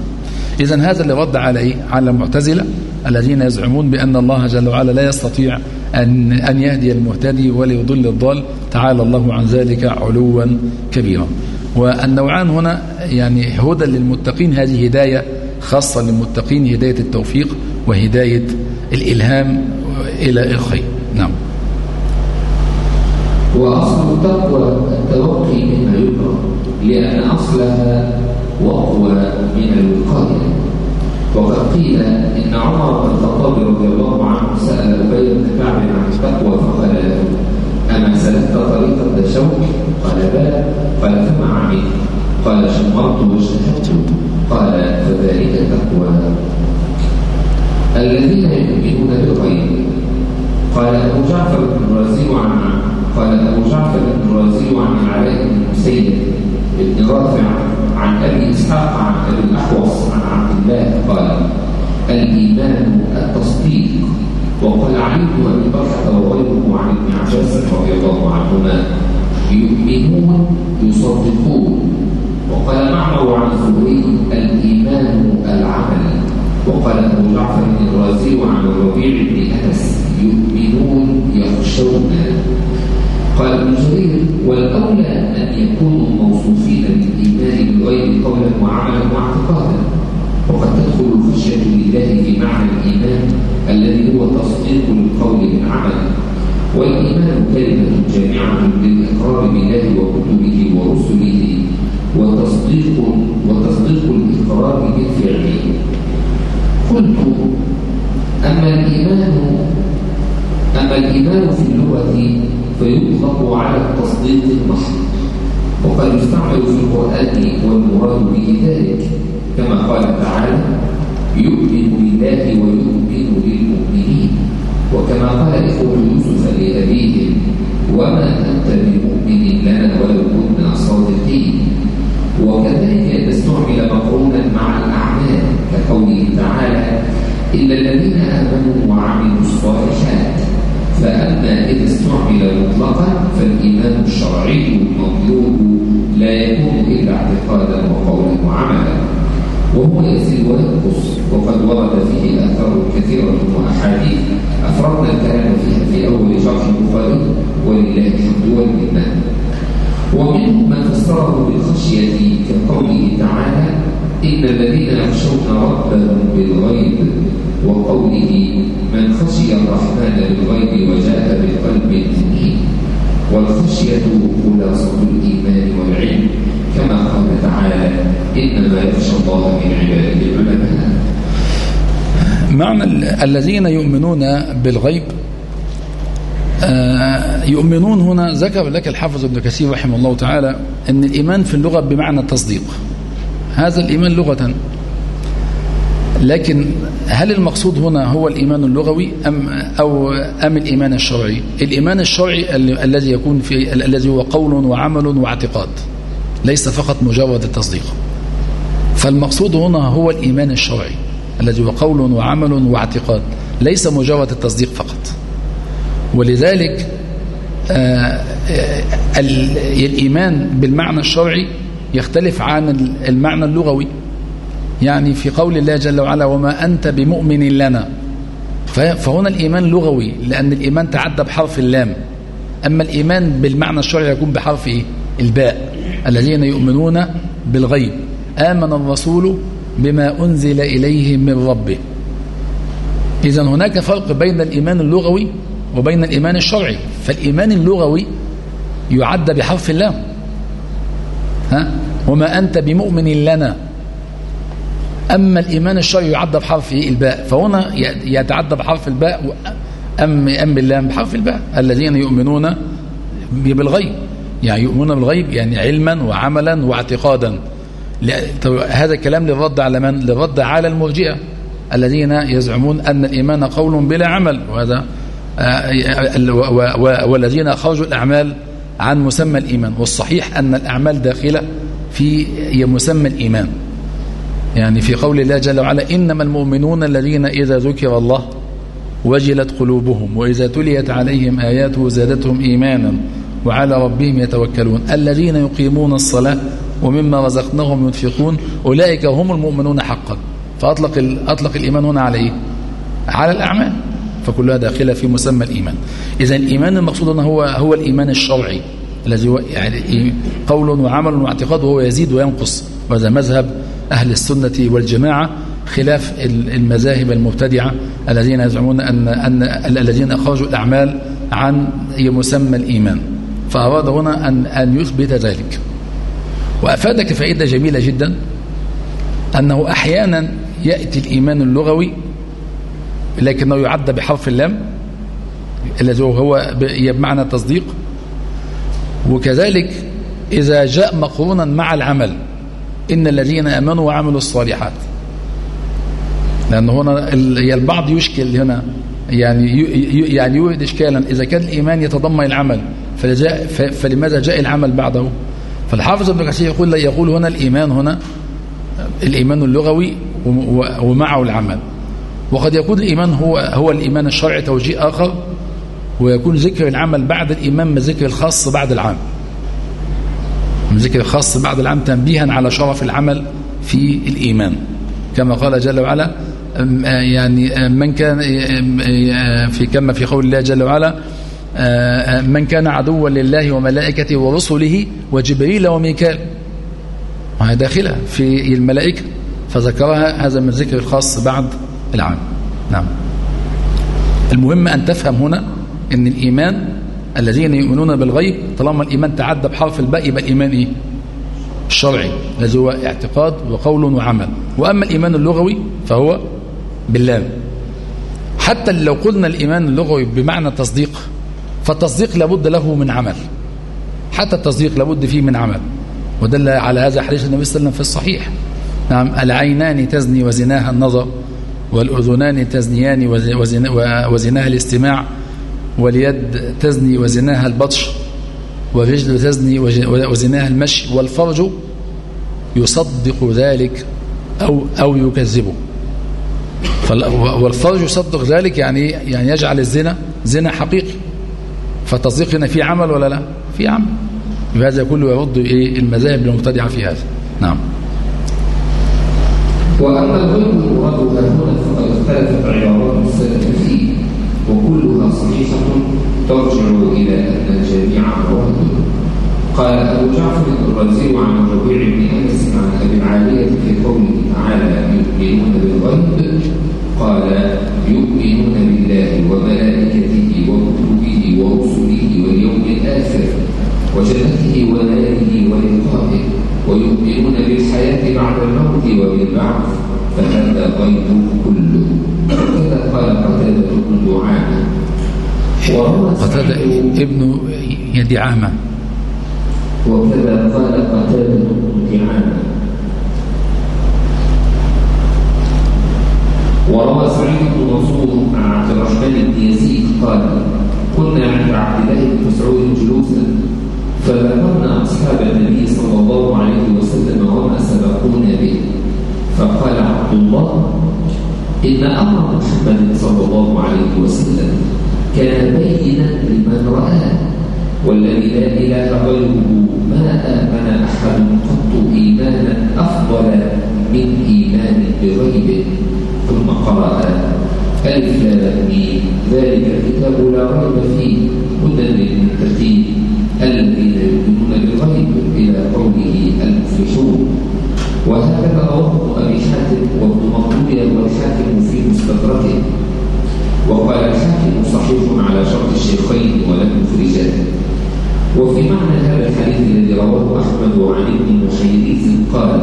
إذا هذا اللي رد عليه على المعتزلة الذين يزعمون بأن الله جل وعلا لا يستطيع أن, أن يهدي المهتدي وليضل الضال. تعالى الله عن ذلك علوا كبيرا. والنوعان هنا يعني هدى للمتقين. هذه هداية خاصة للمتقين هداية التوفيق وهداية الإلهام إلى الخير نعم. وأصل التقوى التوقي مما يكره لأن أصلها وقوى من الوقاية وقد قيل إن عمر بن الخطاب رضي الله عنه سأل أبي بن كعب عن التقوى فقال له أما سلكت طريق الدشوك؟ قال بلى. قال فما عملت قال شمرت واجتهدت قال فذلك تقوى. الذين يؤمنون بالغيب. قال أبو جعفر بن الرازي عن قال أبو جعفر الرازي عن العلاء بن مسيد بن رافع عن أبي إسحاق عن أبي الأحوص عن عبد الله قال الإيمان التصديق علي بن أبي طلحة وغيره عن ابن عباس رضي الله عنهما يؤمنون يصدقون. وقال معمر عن الزهري الإيمان العمل. وقال أبو جعفر الرازي عن الربيع بن أنس يؤمنون يخشون قال ابن جرير والأولى أن يكونوا موصوفين بالإيمان بالغيب قولا وعملا واعتقادا وقد تدخل الخشية لله في معنى الإيمان الذي هو تصديق القول بالعمل. والإيمان كلمة جامعة للإقرار بالله وكتبه ورسله وتصديق وتصديق الإقرار بالفعل. قلت أما الإيمان أما الإيمان في اللغة فيطلق على التصديق المحض وقد يستعمل في القرآن والمراد به ذلك كما قال تعالى يؤمن بالله ويؤمن للمؤمنين وكما قال إخوة يوسف لأبيهم وما أنت بمؤمن لنا ولو كنا صادقين وكذلك إذا استعمل مقرونا مع الأعمال كقوله تعالى إلا الذين آمنوا وعملوا الصالحات فأما إذا استعمل مطلقا فالإيمان الشرعي المطلوب لا يكون إلا اعتقادا وقولا وعملا. وهو يزيد وينقص وقد ورد فيه آثار كثيرة وأحاديث. أفردنا الكلام فيها في أول شرح البخاري ولله الحمد والمنة. ومنهم من فسره بالخشية كقوله تعالى إن الذين يخشون ربهم بالغيب وقوله من خشي الرحمن بالغيب وجاء بقلب منيب والخشية خلاصة الإيمان والعلم كما قال تعالى إنما يخشى الله من عباده العلماء معنى الذين يؤمنون بالغيب آه، يؤمنون هنا ذكر لك الحافظ ابن كثير رحمه الله تعالى أن الإيمان في اللغة بمعنى التصديق. هذا الإيمان لغة لكن هل المقصود هنا هو الإيمان اللغوي أم, أو أم الإيمان الشرعي؟ الإيمان الشرعي الذي يكون في الذي هو قول وعمل واعتقاد ليس فقط مجرد التصديق. فالمقصود هنا هو الإيمان الشرعي الذي هو قول وعمل واعتقاد ليس مجرد التصديق فقط. ولذلك آه، الإيمان بالمعنى الشرعي يختلف عن المعنى اللغوي. يعني في قول الله جل وعلا وما أنت بمؤمن لنا. فهنا الإيمان لغوي لأن الإيمان تعدى بحرف اللام. أما الإيمان بالمعنى الشرعي يكون بحرف إيه؟ الباء. الذين يؤمنون بالغيب. آمن الرسول بما أنزل إليه من ربه. إذا هناك فرق بين الإيمان اللغوي وبين الإيمان الشرعي. فالإيمان اللغوي يعد بحرف اللام. ها؟ وما أنت بمؤمن لنا. أما الإيمان الشرعي يعد بحرف الباء. فهنا يتعدى بحرف الباء أم أم باللام بحرف الباء. الذين يؤمنون بالغيب. يعني يؤمنون بالغيب يعني علما وعملا واعتقادا. هذا الكلام للرد على من؟ للرد على المرجئة. الذين يزعمون أن الإيمان قول بلا عمل. وهذا آه، والذين خرجوا الأعمال عن مسمى الإيمان. والصحيح أن الأعمال داخلة في مسمى الإيمان. يعني في قول الله جل وعلا إنما المؤمنون الذين إذا ذكر الله وجلت قلوبهم وإذا تليت عليهم آياته زادتهم إيمانا وعلى ربهم يتوكلون الذين يقيمون الصلاة ومما رزقناهم ينفقون أولئك هم المؤمنون حقا فأطلق أطلق الإيمان هنا على إيه؟ على الأعمال فكلها داخلة في مسمى الإيمان إذا الإيمان المقصود هنا هو هو الإيمان الشرعي الذي هو يعني قول وعمل واعتقاد وهو يزيد وينقص وهذا مذهب أهل السنة والجماعة خلاف المذاهب المبتدعة الذين يزعمون أن, أن الذين أخرجوا الأعمال عن مسمى الإيمان. فأراد هنا أن, أن يثبت ذلك. وأفادك فائدة جميلة جدا أنه أحيانا يأتي الإيمان اللغوي لكنه يعد بحرف اللام الذي هو بمعنى التصديق وكذلك إذا جاء مقرونا مع العمل إن الذين أمنوا وعملوا الصالحات. لأن هنا البعض يشكل هنا يعني يعني يوجد إشكالا. إذا كان الإيمان يتضمن العمل فلماذا جاء العمل بعده؟ فالحافظ ابن كثير يقول يقول هنا الإيمان هنا الإيمان اللغوي ومعه العمل. وقد يكون الإيمان هو هو الإيمان الشرعي توجيه آخر ويكون ذكر العمل بعد الإيمان ذكر الخاص بعد العام. ذكر الخاص بعد العام تنبيها على شرف العمل في الإيمان. كما قال جل وعلا يعني من كان في كما في قول الله جل وعلا من كان عدوا لله وملائكته ورسله وجبريل وميكال وهي داخلة في الملائكة فذكرها هذا من الذكر الخاص بعد العام. نعم. المهم أن تفهم هنا أن الإيمان الذين يؤمنون بالغيب طالما الإيمان تعدى بحرف الباء يبقى الإيمان إيه؟ الشرعي الذي هو اعتقاد وقول وعمل. وأما الإيمان اللغوي فهو بالله حتى لو قلنا الإيمان اللغوي بمعنى تصديق فالتصديق لابد له من عمل. حتى التصديق لابد فيه من عمل. ودل على هذا حديث النبي صلى الله عليه وسلم في الصحيح. نعم العينان تزني وزناها النظر والأذنان تزنيان وزناها الاستماع. واليد تزني وزناها البطش والرجل تزني وزناها المشي والفرج يصدق ذلك أو, أو يكذبه والفرج يصدق ذلك يعني يعني يجعل الزنا زنا حقيقي. فالتصديق هنا في عمل ولا لا؟ في عمل. بهذا كله يرد إيه المذاهب المبتدعة في هذا. نعم. وأما الغيب المراد هنا فقد اختلفت عبارات السلف فيه وكلها صحيحه ترجع إلى أن الجميع مراد قال أبو جعفر الرازي عن الربيع بن أنس عن أبي العالية في قوله تعالى يؤمنون بالغيب قال يؤمنون بالله وملائكته وكتبه ورسله واليوم الآخر وجنته وناره ولقائه. ويؤمنون بالحياة بعد الموت وبالبعث. فهذا غيب كله. وكذا قال قتادة بن دعامة. قتادة ابن يدعامة. وكذا قال قتادة بن دعامة وروى سعيد بن منصور عن عبد الرحمن بن يزيد قال كنا عند عبد الله بن مسعود جلوسا فذكرنا أصحاب النبي صلى الله عليه وسلم وما سبقونا به. فقال عبد الله إن أمر محمد صلى الله عليه وسلم كان بينا لمن رآه والذي لا إله غيره ما آمن أحد قط إيمانا أفضل من إيمان بغيبه. ثم قرأ ألف ذلك الكتاب لا ريب فيه هدى للمتقين الذين يؤمنون بالغيب إلى قوله المفلحون. وهكذا رواه أبي حاتم وابن مقبول والحاكم في مستدركه. وقال الحاكم صحيح على شرط الشيخين ولم يخرجاه. وفي معنى هذا الحديث الذي رواه أحمد عن ابن محيريز قال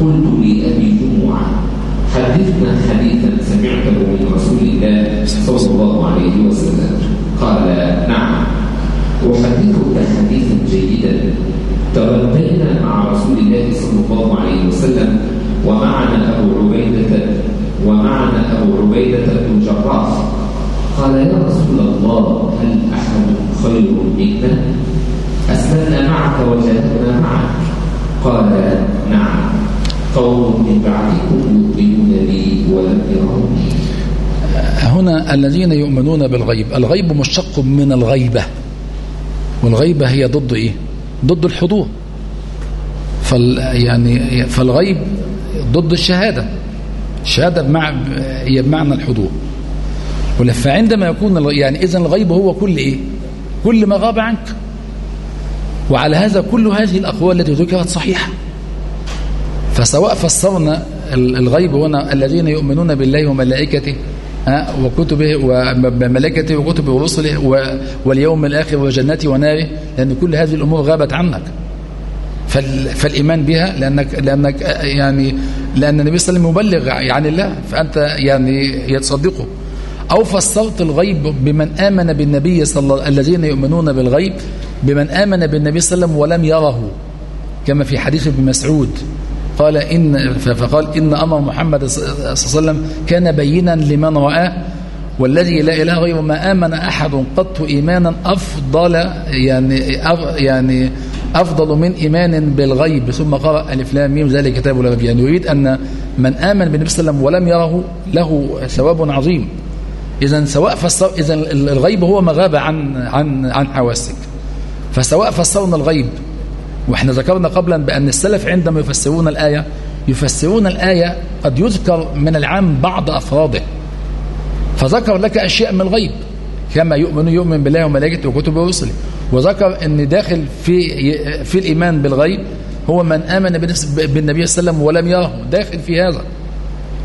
قلت لأبي جمعة حدثنا حديثا سمعته من رسول الله صلى الله عليه وسلم. قال نعم. أحدثك حديثا جيدا. تغدينا مع رسول الله صلى الله عليه وسلم ومعنا أبو عبيدة ومعنا أبو عبيدة بن جراح. قال يا رسول الله هل أحد خير منا أسلمنا معك وجاهدنا معك. قال نعم قوم من بعدكم يؤمنون بي ولم يروني. هنا الذين يؤمنون بالغيب. الغيب مشتق من الغيبة. والغيبة هي ضد إيه؟ ضد الحضور. فال يعني فالغيب ضد الشهادة. الشهادة. هي بمعنى الحضور. فعندما يكون يعني إذا الغيب هو كل إيه؟ كل ما غاب عنك. وعلى هذا كل هذه الأقوال التي ذكرت صحيحة. فسواء فسرنا الغيب هنا الذين يؤمنون بالله وملائكته وكتبه وملائكته وكتبه ورسله واليوم الآخر وجنته وناره لأن كل هذه الأمور غابت عنك. فالإيمان بها لأنك, لأنك يعني لأن النبي صلى الله عليه وسلم مبلغ عن الله فأنت يعني يتصدقه. أو فسرت الغيب بمن آمن بالنبي صلى الله الذين يؤمنون بالغيب بمن آمن بالنبي صلى الله عليه وسلم ولم يره. كما في حديث ابن مسعود. قال إن فقال إن أمر محمد صلى الله عليه وسلم كان بينا لمن رآه والذي لا إله غيره ما آمن أحد قط إيمانا أفضل يعني يعني أفضل من إيمان بالغيب. ثم قرأ ألف لام ميم. ذلك كتاب لا يعني يريد أن من آمن بالنبي صلى الله عليه وسلم ولم يره له ثواب عظيم. إذا سواء فسر إذا الغيب هو ما غاب عن عن عن حواسك. فسواء فسرنا الغيب وإحنا ذكرنا قبلا بأن السلف عندما يفسرون الآية يفسرون الآية قد يذكر من العام بعض أفراده. فذكر لك أشياء من الغيب. كما يؤمن يؤمن بالله وملائكته وكتبه ورسله. وذكر أن داخل في في الإيمان بالغيب هو من آمن بالنبي صلى الله عليه وسلم ولم يره. داخل في هذا.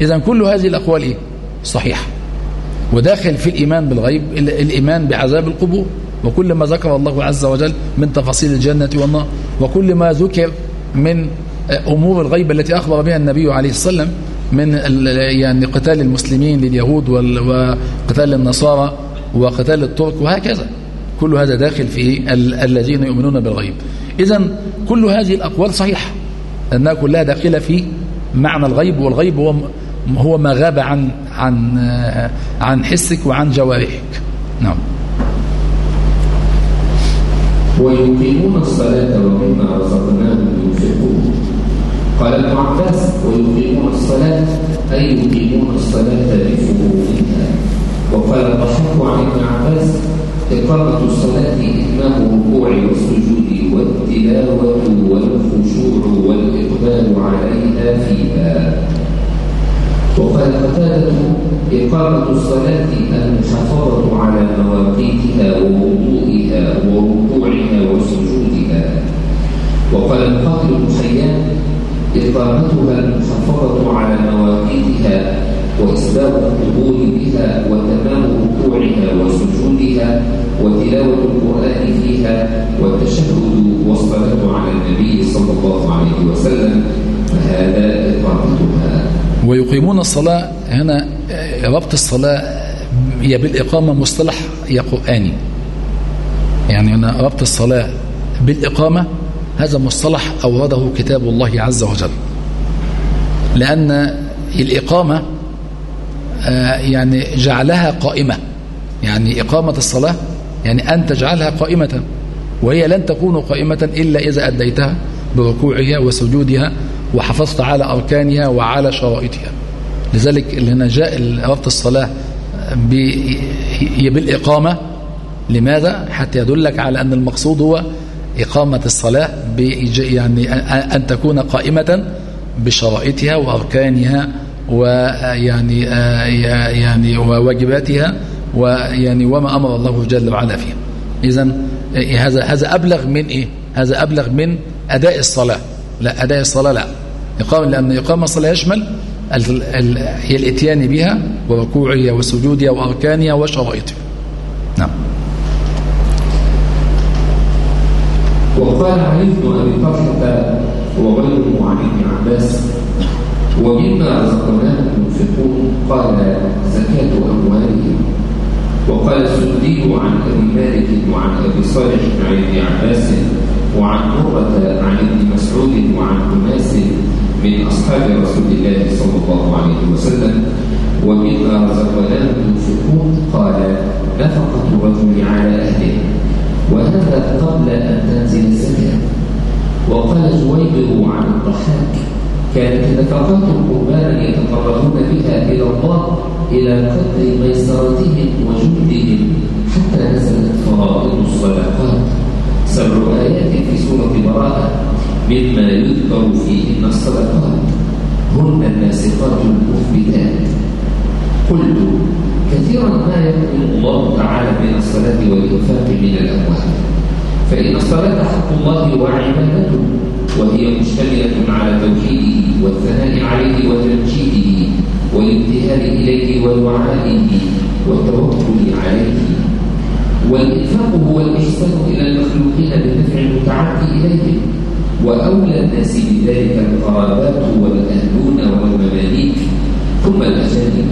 إذا كل هذه الأقوال إيه؟ صحيحة. وداخل في الإيمان بالغيب الإيمان بعذاب القبور. وكل ما ذكر الله عز وجل من تفاصيل الجنة والنار وكل ما ذكر من أمور الغيب التي أخبر بها النبي عليه الصلاة والسلام من يعني قتال المسلمين لليهود وقتال النصارى وقتال الترك وهكذا. كل هذا داخل في الذين يؤمنون بالغيب. إذا كل هذه الأقوال صحيحة. أنها كلها داخلة في معنى الغيب والغيب هو هو ما غاب عن عن عن حسك وعن جوارحك. نعم. ويقيمون الصلاة ومما رزقناهم ينفقون. قال ابن عباس ويقيمون الصلاة أي يقيمون الصلاة بفروضها وقال الضحاك عن ابن عباس إقامة الصلاة إتمام الركوع والسجود والتلاوة والخشوع والإقبال عليها فيها. وقال قتادة إقامة الصلاة المحافظة على مواقيتها ووضوئها وركوعها وسجودها. وقال القاتل بن إقامتها المحافظة على مواقيتها وإسباب القبول بها وتمام ركوعها وسجودها وتلاوة القرآن فيها والتشهد والصلاة على النبي صلى الله عليه وسلم فهذا إقامتها. ويقيمون الصلاة هنا ربط الصلاة هي بالإقامة مصطلح يا قرآني يعني هنا ربط الصلاة بالإقامة هذا مصطلح أورده كتاب الله عز وجل. لأن الإقامة يعني جعلها قائمة. يعني إقامة الصلاة يعني أن تجعلها قائمة. وهي لن تكون قائمة إلا إذا أديتها بركوعها وسجودها وحافظت على أركانها وعلى شرائطها. لذلك هنا جاء ربط الصلاة بالإقامة. لماذا؟ حتى يدلك على أن المقصود هو إقامة الصلاة يعني أن تكون قائمة بشرائطها وأركانها ويعني يعني وواجباتها ويعني وما أمر الله جل وعلا فيها. إذا هذا هذا أبلغ من إيه؟ هذا أبلغ من أداء الصلاة. لا أداء الصلاة لا. إقامة لأن إقامة الصلاة يشمل الإتيان بها وركوعها وسجودها وأركانها وشرائطها. نعم. وقال علي بن أبي طلحة وغيره عن ابن عباس ومما رزقناهم ينفقون قال زكاة أموالهم وقال السدي عن أبي مالك وعن أبي صالح عن ابن عباس وعن مرة عن ابن مسعود وعن أناس من أصحاب رسول الله صلى الله عليه وسلم ومما رزقناهم ينفقون قال نفقة الرجل على أهله وهذا قبل أن تنزل الزكاة. وقال زويبر عن الضحاك كانت نفقات القربان يتقربون بها إلى الله إلى قدر ميسرتهم وجهدهم حتى نزلت فرائض الصدقات. سبع آيات في سورة براءة مما يذكر فيهن الصدقات. هن الناسقات المثبتات قلت كثيرا ما يقول الله تعالى بين الصلاة والإنفاق من الأموال. فإن الصلاة حق الله وعبادته وهي مشتملة على توحيده والثناء عليه وتمجيده والابتهال إليه ودعائه والتوكل عليه. والإنفاق هو الإحسان إلى المخلوقين بالنفع المتعدي إليهم وأولى الناس بذلك القرابات والأهلون والمماليك ثم الأجانب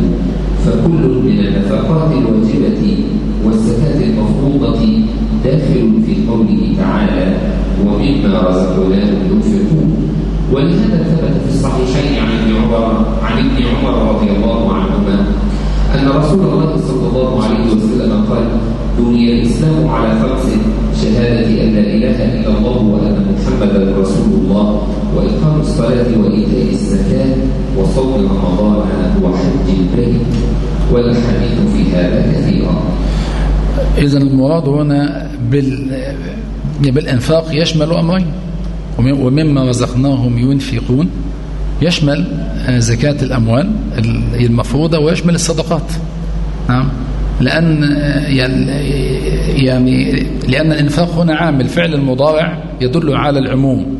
فكل من النفقات الواجبة والزكاة المفروضة داخل في قوله تعالى ومما رزقناهم ينفقون. ولهذا ثبت في الصحيحين عن ابن عمر عن ابن عمر رضي الله عنهما أن رسول الله صلى الله عليه وسلم قال بني الإسلام على خمس شهادة أن لا إله إلا الله وأن محمدا رسول الله وإقام الصلاة وإيتاء الزكاة وصوم رمضان وحج البيت. والحديث في هذا كثيرا. إذا المراد هنا بال بالإنفاق يشمل أمرين ومما رزقناهم ينفقون يشمل زكاة الأموال المفروضة ويشمل الصدقات. نعم. لأن يعني لأن الإنفاق هنا عام الفعل المضارع يدل على العموم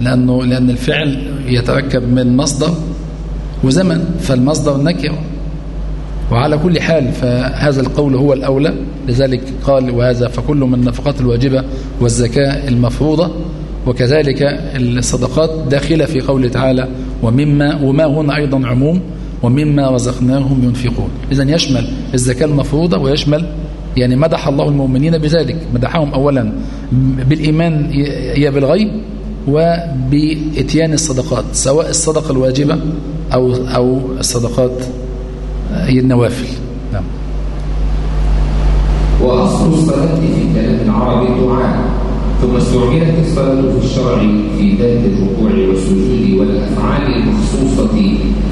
لأنه لأن الفعل يتركب من مصدر وزمن فالمصدر نكر وعلى كل حال فهذا القول هو الأولى. لذلك قال وهذا فكل من النفقات الواجبة والزكاة المفروضة وكذلك الصدقات داخلة في قوله تعالى ومما وما هنا أيضا عموم ومما رزقناهم ينفقون. إذا يشمل الزكاة المفروضة ويشمل يعني مدح الله المؤمنين بذلك. مدحهم أولا بالإيمان يا بالغيب وبإتيان الصدقات سواء الصدقة الواجبة أو, أو الصدقات النوافل. نعم. وأصل الصلاة في كلام العرب الدعاء ثم استعملت الصلاة في الشرع في ذات الركوع والسجود والأفعال المخصوصة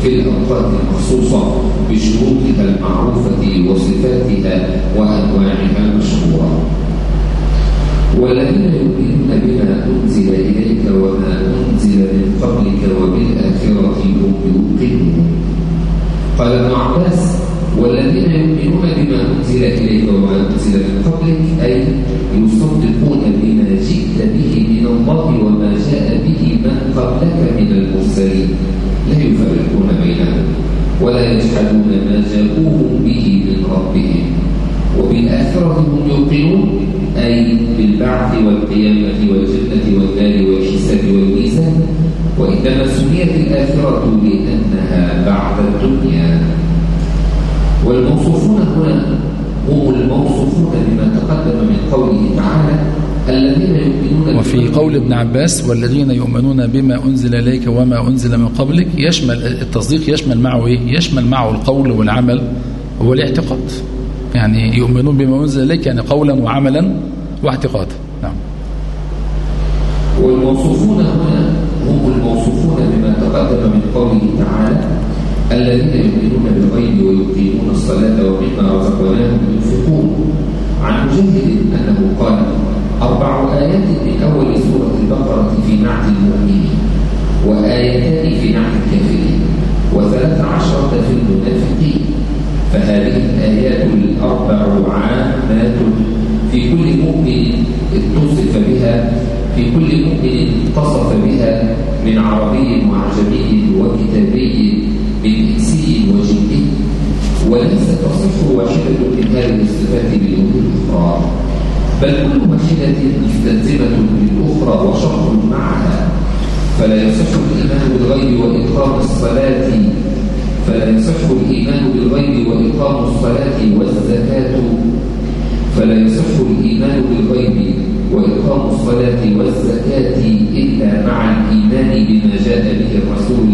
في الأوقات المخصوصة بشروطها المعروفة وصفاتها وأنواعها المشهورة والذين يؤمنون بما أنزل إليك وما أنزل من قبلك وبالآخرة هم يوقنون. قال ابن عباس والذين يؤمنون بما أنزل إليك وما أنزل من قبلك أي يصدقون بما جئت به من الله وما جاء به من قبلك من المرسلين. لا يفرقون بينهم ولا يجحدون ما جاءوهم به من ربهم. وبالآخرة هم يوقنون أي بالبعث والقيامة والجنة والنار والحساب والميزان. وإنما سميت الآخرة لأنها بعد الدنيا. والموصوفون هنا هم الموصوفون بما تقدم من قوله تعالى الذين يؤمنون وفي قول ابن عباس والذين يؤمنون بما أنزل إليك وما أنزل من قبلك يشمل التصديق يشمل معه إيه؟ يشمل معه القول والعمل والاعتقاد يعني يؤمنون بما أنزل إليك يعني قولا وعملا واعتقادا نعم. والموصوفون هنا هم الموصوفون بما تقدم من قوله تعالى الذين يؤمنون بالغيب ويقيمون الصلاة ومما رزقناهم ينفقون. عن مجاهد أنه قال أربع آيات من أول سورة البقرة في نعت المؤمنين وآيتان في نعت الكافرين وثلاث عشرة في المنافقين. فهذه الآيات الأربع عامات في كل مؤمن اتصف بها في كل مؤمن اتصف بها من عربي وعجمي وكتابي من إنسي وجني. وليس تصح واحدة من هذه الصفات بدون الأخرى. بل كل واحدة مستلزمة للأخرى وشرط معها. فلا يصح الإيمان بالغيب وإقام الصلاة. فلا يصح الإيمان بالغيب وإقام الصلاة والزكاة. فلا يصح الإيمان بالغيب وإقام الصلاة والزكاة إلا مع الإيمان بما جاء به الرسول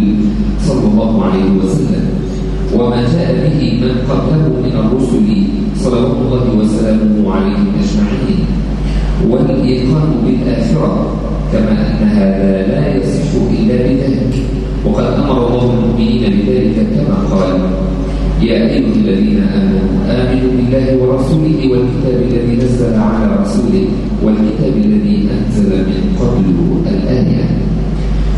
صلى الله عليه وسلم. وما جاء به من قبله من الرسل صلوات الله وسلامه عليهم أجمعين. والإيقان بالآخرة كما أن هذا لا يصح إلا بذلك. وقد أمر الله المؤمنين بذلك كما قال يا أيها الذين آمنوا آمنوا بالله ورسوله والكتاب الذي نزل على رسوله والكتاب الذي أنزل من قبل الآية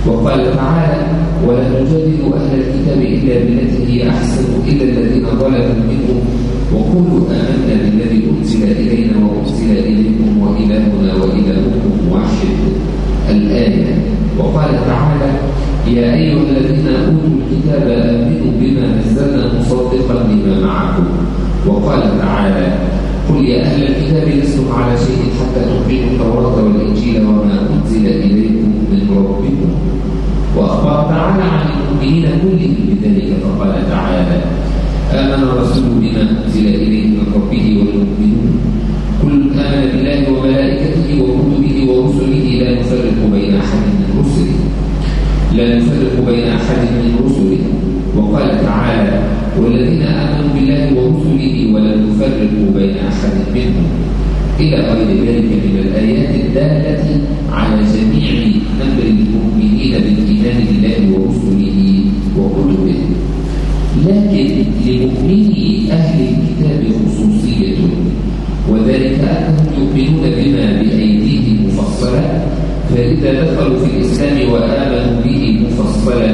وقال تعالى ولا نجادل أهل الكتاب إلا بالتي هي أحسن إلا الذين ظلموا منهم. وقولوا آمنا بالذي أنزل إلينا وأنزل إليكم وإلهنا وإلهكم واحد الآية وقال تعالى يا أيها الذين أوتوا الكتاب آمنوا بما نزلنا مصدقا لما معكم. وقال تعالى قل يا أهل الكتاب لستم على شيء حتى تؤمنوا التوراة والإنجيل وما أنزل إليكم وأخبر تعالى عن المؤمنين كلهم بذلك فقال تعالى آمن الرسول بما أنزل إليه من ربه والمؤمنون. كل آمن بالله وملائكته وكتبه ورسله لا نفرق بين أحد من رسله. لا نفرق بين أحد من رسله. وقال تعالى والذين آمنوا بالله ورسله ولم يفرقوا بين أحد منهم. إلى غير ذلك من الآيات الدالة على جميع أمر المؤمنين بالإيمان بالله ورسله وكتبه. لكن لمؤمني أهل الكتاب خصوصية وذلك أنهم يؤمنون بما بأيديهم مفصلا فإذا دخلوا في الإسلام وآمنوا به مفصلا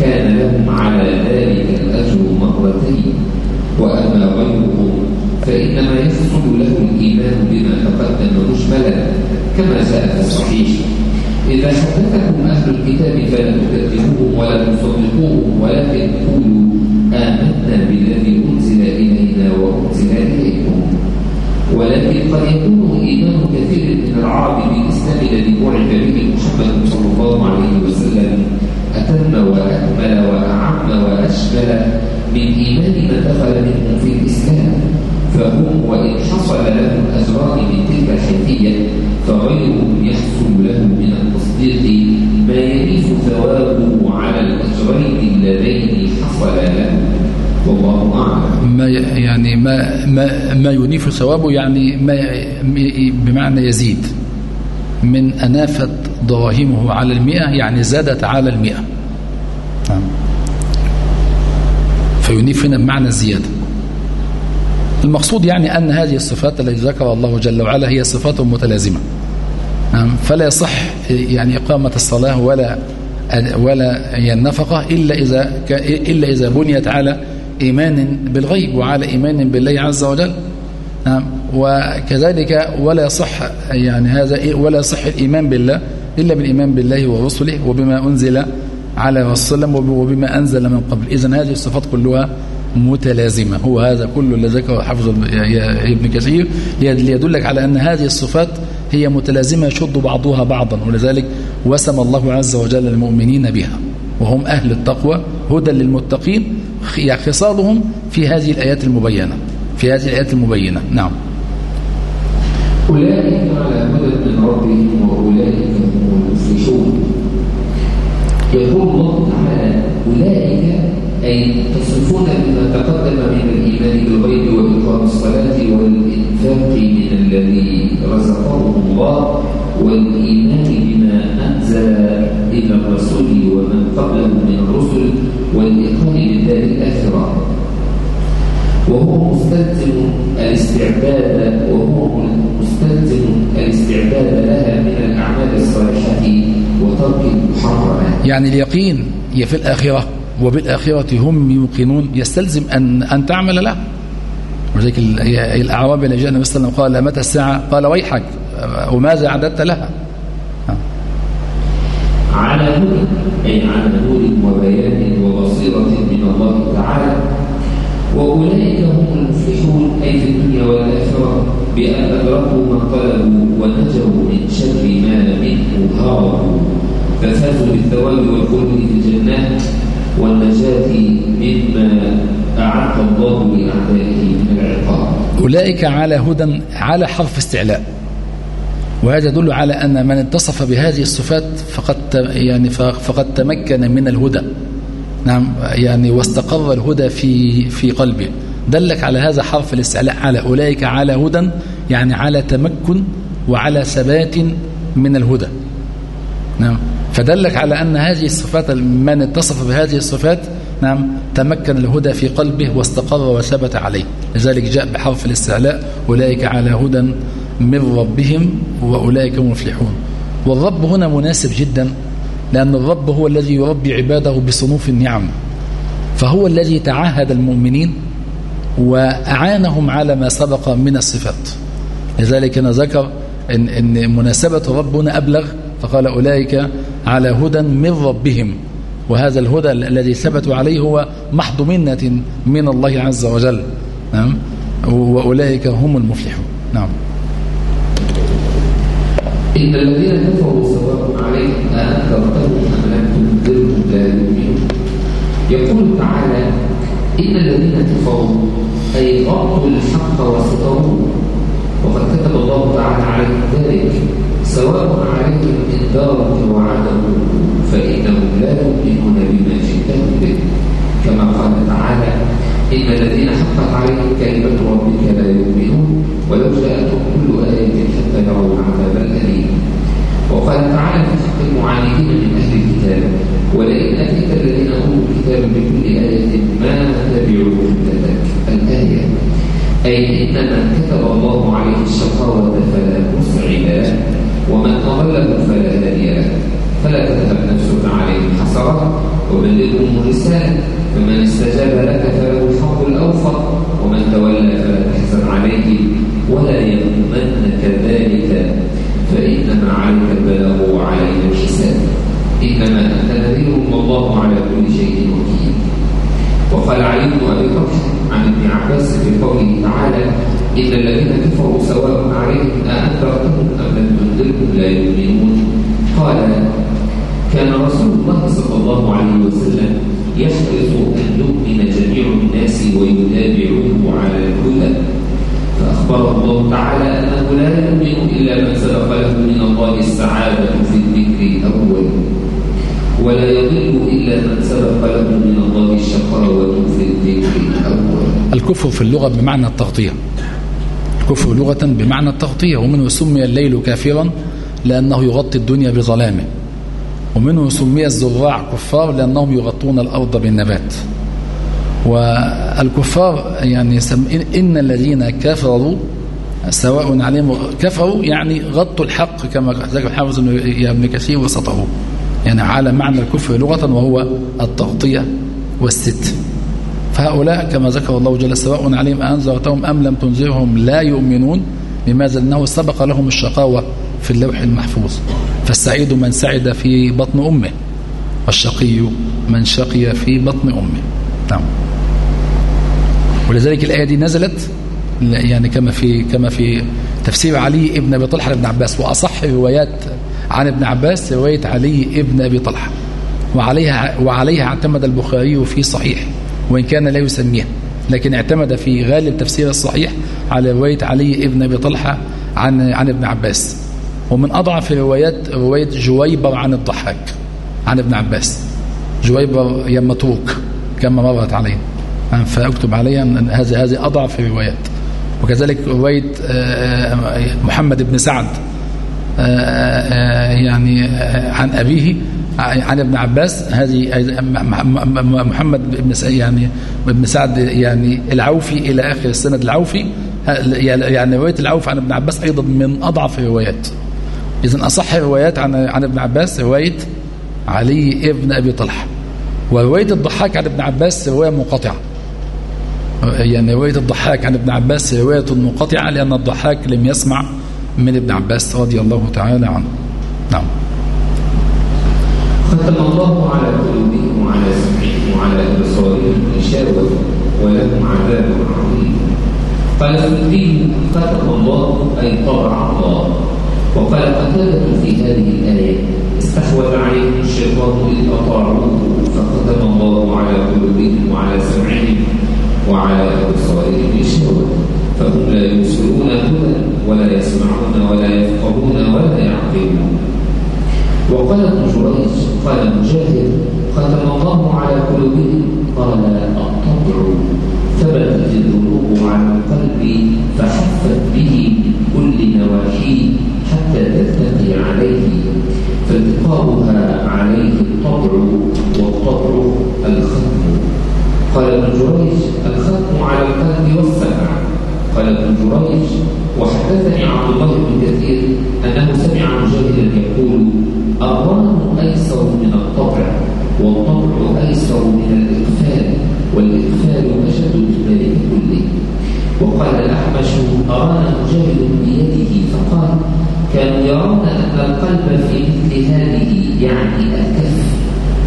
كان لهم على ذلك الأجر مرتين وأما غيرهم فإنما يحصل له الإيمان بما تقدم مجملا كما جاء في الصحيح. إذا حدثكم أهل الكتاب فلا تكذبوهم ولا تصدقوهم ولكن قولوا آمنا بالذي أنزل إلينا وأنزل إليكم. ولكن قد يكون إيمان كثير من العرب بالإسلام الذي بعث به محمد صلى الله عليه وسلم. أتم وأكمل وأعم وأشمل من إيمان من دخل منهم في الإسلام. فهم وإن حصل لهم أجران من تلك الحيثية فغيرهم يحصل له من التصديق ما يميز ثوابه على الأجرين اللذين حصل له والله أعلم. ما يعني ما ما ما ينيف ثوابه يعني ما بمعنى يزيد. من أنافة دراهمه على المئة يعني زادت على المئة. نعم. فينيف هنا بمعنى الزيادة. المقصود يعني أن هذه الصفات التي ذكر الله جل وعلا هي صفات متلازمة. نعم فلا يصح يعني إقامة الصلاة ولا ولا النفقة إلا إذا إلا إذا بنيت على إيمان بالغيب وعلى إيمان بالله عز وجل. نعم وكذلك ولا يصح يعني هذا ولا يصح الإيمان بالله إلا بالإيمان بالله ورسله وبما أنزل على وسلم وبما أنزل من قبل. إذا هذه الصفات كلها متلازمة. هو هذا كل الذي ذكره حافظ ابن كثير ليدلك على أن هذه الصفات هي متلازمة يشد بعضها بعضا ولذلك وسم الله عز وجل المؤمنين بها. وهم أهل التقوى هدى للمتقين خصالهم في هذه الآيات المبينة. في هذه الآيات المبينة. نعم. أولئك على هدى من ربهم وأولئك هم المفلحون. يقول الله تعالى أولئك أي تصفون بما تقدم من الإيمان بالغيب وإقام الصلاة والإنفاق من الذي رزقهم الله والإيمان بما أنزل إلى الرسول ومن قبله من الرسل والإقام بالدار الآخرة. وهو مستلزم الاستعداد وهو مستلزم الاستعداد لها من الأعمال الصالحة وترك المحرمات. يعني اليقين هي في الآخرة. وبالآخرة هم يوقنون يستلزم أن أن تعمل له. وذلك الأعراب اللي جاء النبي صلى الله عليه وسلم قال متى الساعة؟ قال ويحك. وماذا أعددت لها؟ على نور أي على نور وبيان وبصيرة من الله تعالى. وأولئك هم المفلحون أي في الدنيا والآخرة بأن أدركوا ما طلبوا ونجوا من شر ما منه هربوا ففازوا بالثواب والخلد في الجنات والنجاة مما أعد الله لأعدائه من العقاب. أولئك على هدى على حرف استعلاء. وهذا يدل على أن من اتصف بهذه الصفات فقد يعني فقد تمكن من الهدى. نعم يعني واستقر الهدى في في قلبه. دلك على هذا حرف الاستعلاء على أولئك على هدى يعني على تمكن وعلى ثبات من الهدى. نعم. فدلك على أن هذه الصفات من اتصف بهذه الصفات نعم تمكن الهدى في قلبه واستقر وثبت عليه. لذلك جاء بحرف الاستعلاء أولئك على هدى من ربهم وأولئك هم والرب هنا مناسب جدا لأن الرب هو الذي يربي عباده بصنوف النعم. فهو الذي تعهد المؤمنين وأعانهم على ما سبق من الصفات. لذلك أنا ذكر إن, إن مناسبة ربنا أبلغ فقال أولئك على هدى من ربهم. وهذا الهدى الذي ثبتوا عليه هو محض منة من الله عز وجل. نعم. وأولئك هم المفلحون. نعم. إن الذين كفروا سواء عليهم أأنذرتهم أم لم تنذرهم لا يؤمنون يقول تعالى إن الذين كفروا أي غطوا الحق وستروه وقد كتب الله تعالى عليهم ذلك. سواء عليهم إنذارك وعدم فإنهم لا يؤمنون بما جئتهم به. كما قال تعالى إن الذين حقت عليهم كلمة ربك لا يؤمنون ولو جاءتهم كل آية حتى يروا العذاب الأليم. وقال تعالى في حق المعاندين من أهل الكتاب ولئن أتيت الذين أوتوا الكتاب بكل آية ما تبعوا قبلتك الآية. أي إن من كتب الله عليه الشقاوة فلا مسعد ومن أضله فلا هادي له. فلا تذهب نفسك عليهم حسرات وبلغهم الرسالة فمن استجاب لك فله الحق الأوفر. ومن تولى فلا تحزن عليه ولا يهمنك ذلك. فإنما عليك البلاغ وعلينا الحساب. إنما أنت نذير والله على كل شيء وكيل. وقال علي بن أبي طلحة عن ابن عباس في قوله تعالى إن الذين كفروا سواء عليهم أأنذرتهم أم لم تنذرهم لا يؤمنون قال كان رسول الله صلى الله عليه وسلم يحرص أن يؤمن جميع الناس ويتابعوه على الهدى فأخبره الله تعالى أنه لا يؤمن إلا من سبق له من الله السعادة في الذكر الأول ولا يضل إلا من سبق له من الله الشقاوة في الذكر الأول الكفر في اللغة بمعنى التغطية. الكفر لغة بمعنى التغطية ومنه سمي الليل كافرا لأنه يغطي الدنيا بظلامه. ومنه سمي الزراع كفار لأنهم يغطون الأرض بالنبات. والكفار يعني إن الذين كفروا سواء عليهم كفروا يعني غطوا الحق كما ذكر حافظ ابن كثير وسطه. يعني على معنى الكفر لغة وهو التغطية والست. فهؤلاء كما ذكر الله جل سواء عليهم أنذرتهم أم لم تنذرهم لا يؤمنون لماذا أنه سبق لهم الشقاوة في اللوح المحفوظ. فالسعيد من سعد في بطن أمه والشقي من شقي في بطن أمه. نعم. ولذلك الآية دي نزلت يعني كما في كما في تفسير علي ابن أبي طلحة بن عباس وأصح روايات عن ابن عباس رواية علي ابن أبي طلحة. وعليها وعليها اعتمد البخاري في صحيح وإن كان لا يسميها لكن اعتمد في غالب تفسير الصحيح على رواية علي ابن أبي طلحة عن عن ابن عباس. ومن أضعف روايات رواية جويبر عن الضحاك عن ابن عباس. جويبر متروك كما مرت علينا فأكتب عليها هذه هذه أضعف الروايات. وكذلك رواية آه، آه، محمد بن سعد آه، يعني عن أبيه. عن ابن عباس هذه محمد بن يعني ابن سعد يعني العوفي إلى آخر السند العوفي. يعني رواية العوفي عن ابن عباس أيضا من أضعف الروايات. اذا أصح الروايات عن عن ابن عباس رواية علي ابن أبي طلحة. ورواية الضحاك عن ابن عباس رواية منقطعة. يعني رواية الضحاك عن ابن عباس رواية منقطعة لأن الضحاك لم يسمع من ابن عباس رضي الله تعالى عنه. نعم. ختم الله على قلوبهم وعلى سمعهم وعلى أبصارهم غشاوة ولهم عذاب عظيم. قال الدين ختم الله أي طبع الله. وقال قتادة في هذه الآية استحوذ عليهم الشيطان إذ أطاعوه فختم الله على قلوبهم وعلى سمعهم وعلى أبصارهم غشاوة فهم لا يبصرون هدى ولا يسمعون ولا يفقهون ولا يعقلون. وقال ابن جريج قال مجاهد ختم الله على قلوبهم. قال الطبع ثبتت الذنوب على القلب فحفت به كل نواحيه حتى تلتقي عليه. فالتقاؤها عليه الطبع والطبع الختم. قال ابن جريج الختم على القلب والسمع. قال ابن جريج وحدثني عبد الله بن كثير أنه سمع مجاهدا يقول الرهن أيسر من الطبع والطبع أيسر من الإغفال والإغفال أشد الذلك كله. وقال الاحمش ارانا مجاهد بيده فقال كانوا يرون أن القلب في مثل هذه يعني الكف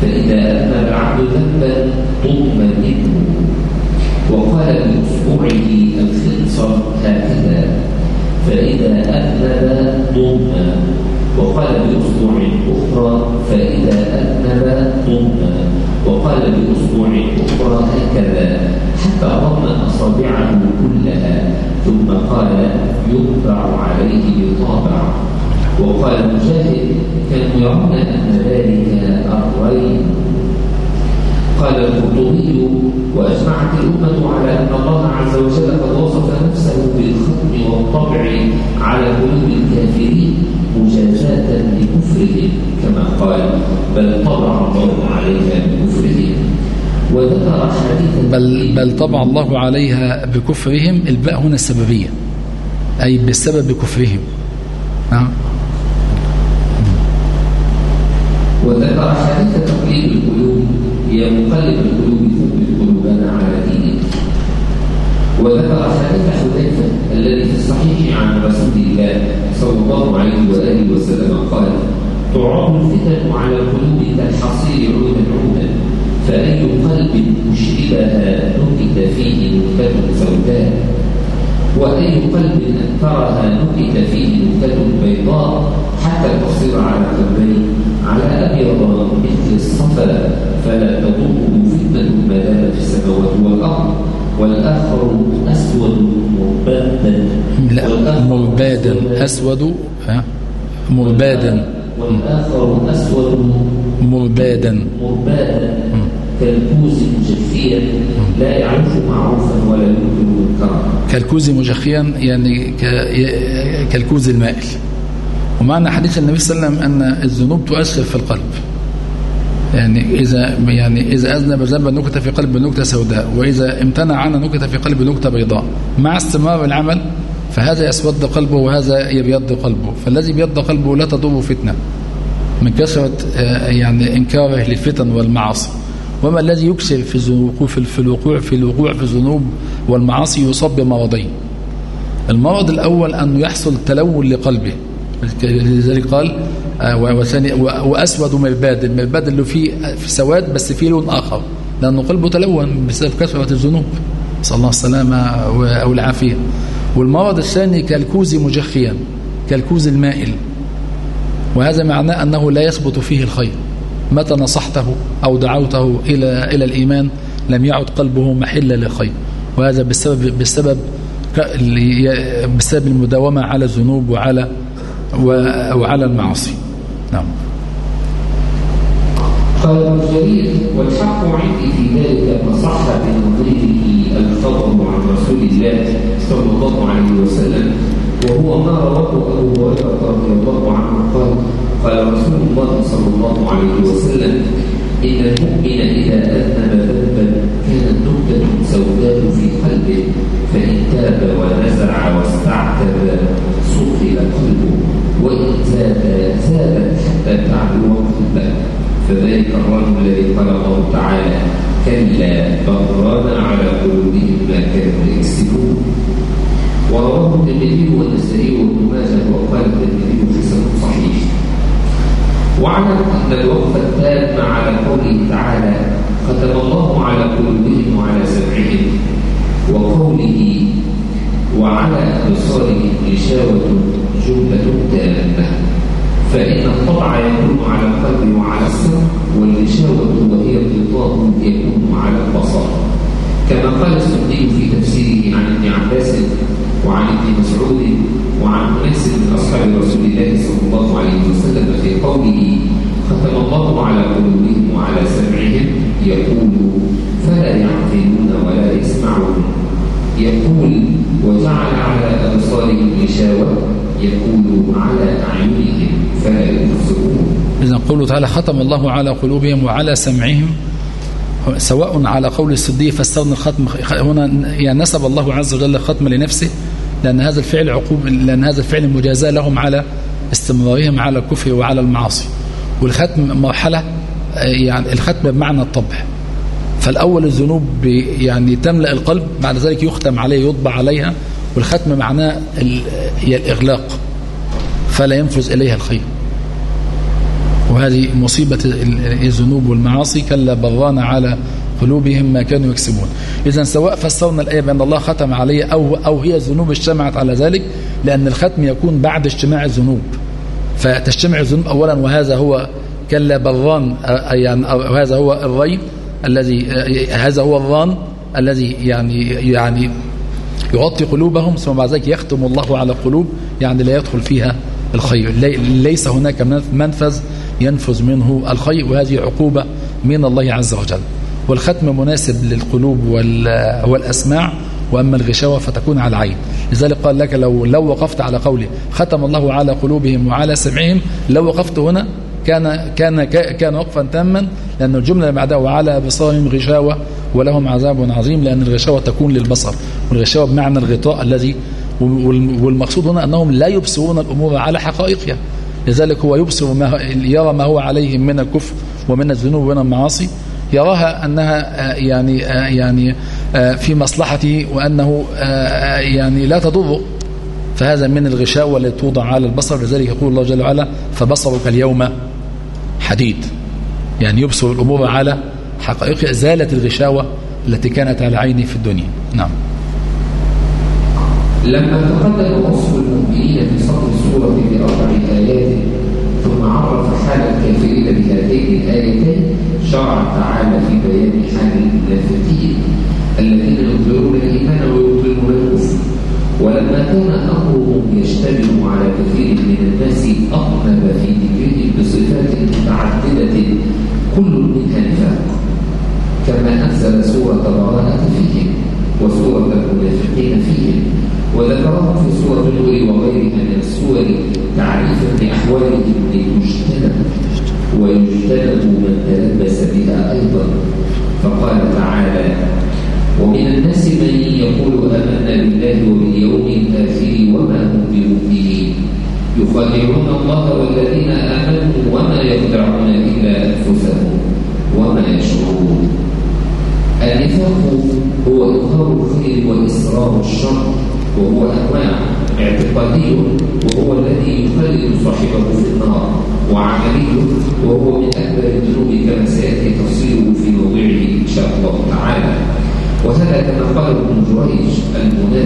فإذا اما العبد ذنبا طلب منه وقال بأسبوعه الخنصر هكذا فإذا أذنب ضم. وقال بأسبوع أخرى فإذا أذنب ضم. وقال بأسبوع أخرى هكذا حتى ضم أصابعه كلها ثم قال يطبع عليه بطابع وقال مجاهد كانوا يرون أن ذلك الرين قال القرطبي وأجمعت الأمة على أن الله عز وجل قد وصف نفسه بالختم والطبع على قلوب الكافرين مجازاة لكفرهم كما قال بل طبع الله عليها بكفرهم. وذكر حديثا بل, بل طبع الله عليها بكفرهم. الباء هنا السببية أي بسبب كفرهم. نعم. وذكر حديث تقليب القلوب هي مقلب القلوب ثبت قلوبنا على دينك وذكر حديث حذيفة الذي في الصحيح عن رسول الله صلى الله عليه وآله وسلم قال تعرض الفتن على القلوب كالحصير عودا عودا فأي قلب أشربها نكت فيه نكتة سوداء وأي قلب أنكرها نكت فيه نكتة بيضاء حتى تصير على قلبين على أبيض مثل الصفا مربادا أسود مربادا. والآخر أسود مربادا. مربادا. كالكوز مجفيا لا يعرف معروفا ولا يمكن منكرا. كالكوز مجخيا يعني كالكوز المائل. ومعنى حديث النبي صلى الله عليه وسلم أن الذنوب تؤثر في القلب. يعني إذا يعني إذا أذنب ذنبا نكتة في قلب نكتة سوداء وإذا امتنع عنها نكتة في قلب نكتة بيضاء. مع استمرار العمل فهذا يسود قلبه وهذا يبيض قلبه. فالذي يبيض قلبه لا تضره فتنة. من كثرة آه، يعني إنكاره للفتن والمعاصي. وما الذي يكسر في في الوقوع في الوقوع في الذنوب والمعاصي يصاب بمرضين. المرض الأول أن يحصل تلون لقلبه. لذلك قال آه، وأسود مرباد المرباد اللي فيه في سواد بس فيه لون آخر. لأنه قلبه تلون بسبب كثرة الذنوب. صلى الله السلامة أو العافية والمرض الثاني كالكوز مجخيا كالكوز المائل. وهذا معناه أنه لا يثبت فيه الخير. متى نصحته أو دعوته إلى إلى الإيمان لم يعد قلبه محلا للخير. وهذا بسبب بسبب بسبب المداومة على الذنوب وعلى وعلى المعاصي. نعم. قال ابن جرير والحق عندي في ذلك ما صح بنظيره الفضل عن رسول الله صلى الله عليه وسلم وهو ما رواه أبو هريرة رضي الله عنه قال قال رسول الله صلى الله عليه وسلم إن المؤمن إذا أذنب ذنبا كانت نكته سوداء في قلبه فإن تاب ونزع واستعتب صقل قلبه وإن زاد زادت حتى تعلو قلبه فذلك الرجل الذي قال الله تعالى كلا بران على قلوبهم ما كانوا يكسبون. ورواه الترمذي والنسائي وابن ماجه وقال الترمذي حسن صحيح. واعلم أن الوقف التام على قوله تعالى ختم الله على قلوبهم وعلى سمعهم وقوله وعلى أبصارهم غشاوة جملة تامة. فإن الطبع يكون على القلب وعلى السمع والغشاوة وهي الغطاء يكون على البصر. كما قال السدي في تفسيره عن ابن عباس وعن ابن مسعود وعن اناس من أصحاب رسول الله صلى الله عليه وسلم في قوله ختم الله على قلوبهم وعلى سمعهم يقول فلا يعقلون ولا يسمعون يقول وجعل على أبصارهم غشاوة يقول على اعينهم فلا يبصرون إذا قوله تعالى ختم الله على قلوبهم وعلى سمعهم سواء على قول السدي فاستغنى الختم هنا يعني نسب الله عز وجل الختم لنفسه لأن هذا الفعل عقوب لأن هذا الفعل مجازاة لهم على استمرارهم على الكفر وعلى المعاصي. والختم مرحلة يعني الختم بمعنى الطبع. فالأول الذنوب يعني تملأ القلب بعد ذلك يختم عليه يطبع عليها. والختم معناه الإغلاق فلا ينفذ إليها الخير. وهذه مصيبة الذنوب والمعاصي كلا بران على قلوبهم ما كانوا يكسبون. إذا سواء فسرنا الآية بأن الله ختم عليه أو, أو هي الذنوب اجتمعت على ذلك لأن الختم يكون بعد اجتماع الذنوب. فتجتمع الذنوب أولا وهذا هو كلا بران يعني هذا هو الري الذي هذا هو الران الذي يعني يعني يغطي قلوبهم ثم بعد ذلك يختم الله على قلوب يعني لا يدخل فيها الخير. ليس هناك منفذ ينفذ منه الخير وهذه عقوبة من الله عز وجل. والختم مناسب للقلوب والأسماع وأما الغشاوة فتكون على العين. لذلك قال لك لو, لو وقفت على قوله ختم الله على قلوبهم وعلى سمعهم لو وقفت هنا كان كان كان وقفا تاما لأن الجملة اللي بعدها وعلى أبصارهم غشاوة ولهم عذاب عظيم لأن الغشاوة تكون للبصر والغشاوة بمعنى الغطاء الذي والمقصود هنا أنهم لا يبصرون الأمور على حقائقها. لذلك هو يبصر ما يرى ما هو عليهم من الكفر ومن الذنوب ومن المعاصي. يراها أنها يعني يعني في مصلحته وأنه يعني لا تضره فهذا من الغشاوة التي توضع على البصر. لذلك يقول الله جل وعلا فبصرك اليوم حديد. يعني يبصر الأمور على حقائق زالت الغشاوة التي كانت على عيني في الدنيا. نعم. لما تقدم وصف المؤمنين في صدر السورة بأربع آيات ثم عرف حال الكافرين بهاتين الآيتين شرع تعالى في بيان حال المنافقين الذين يظهرون الإيمان ويبطلون الكفر. ولما كان أمرهم يشتمل على كثير من الناس أطنب في ذكرهم بصفات متعددة كل منها نفاق. كما أنزل سورة براءة فيهم وسورة المنافقين فيهم. وذكرهم في سورة النور وغيرها من السور تعريفا بأحوالهم لتجتنب ويجتنب من تلبس بها أيضا. فقال تعالى ومن الناس من يقول آمنا بالله وباليوم الآخر وما هم بمؤمنين. يخادعون الله والذين آمنوا وما يخدعون إلا أنفسهم وما يشعرون. النفاق هو إظهار الخير وإسرار الشر وهو أنواع اعتقادي وهو الذي يخلد صاحبه في النار وعملي وهو من أكبر الذنوب كما سيأتي تفصيله في موضعه إن شاء الله تعالى. وهذا كما قال ابن جريج المنافق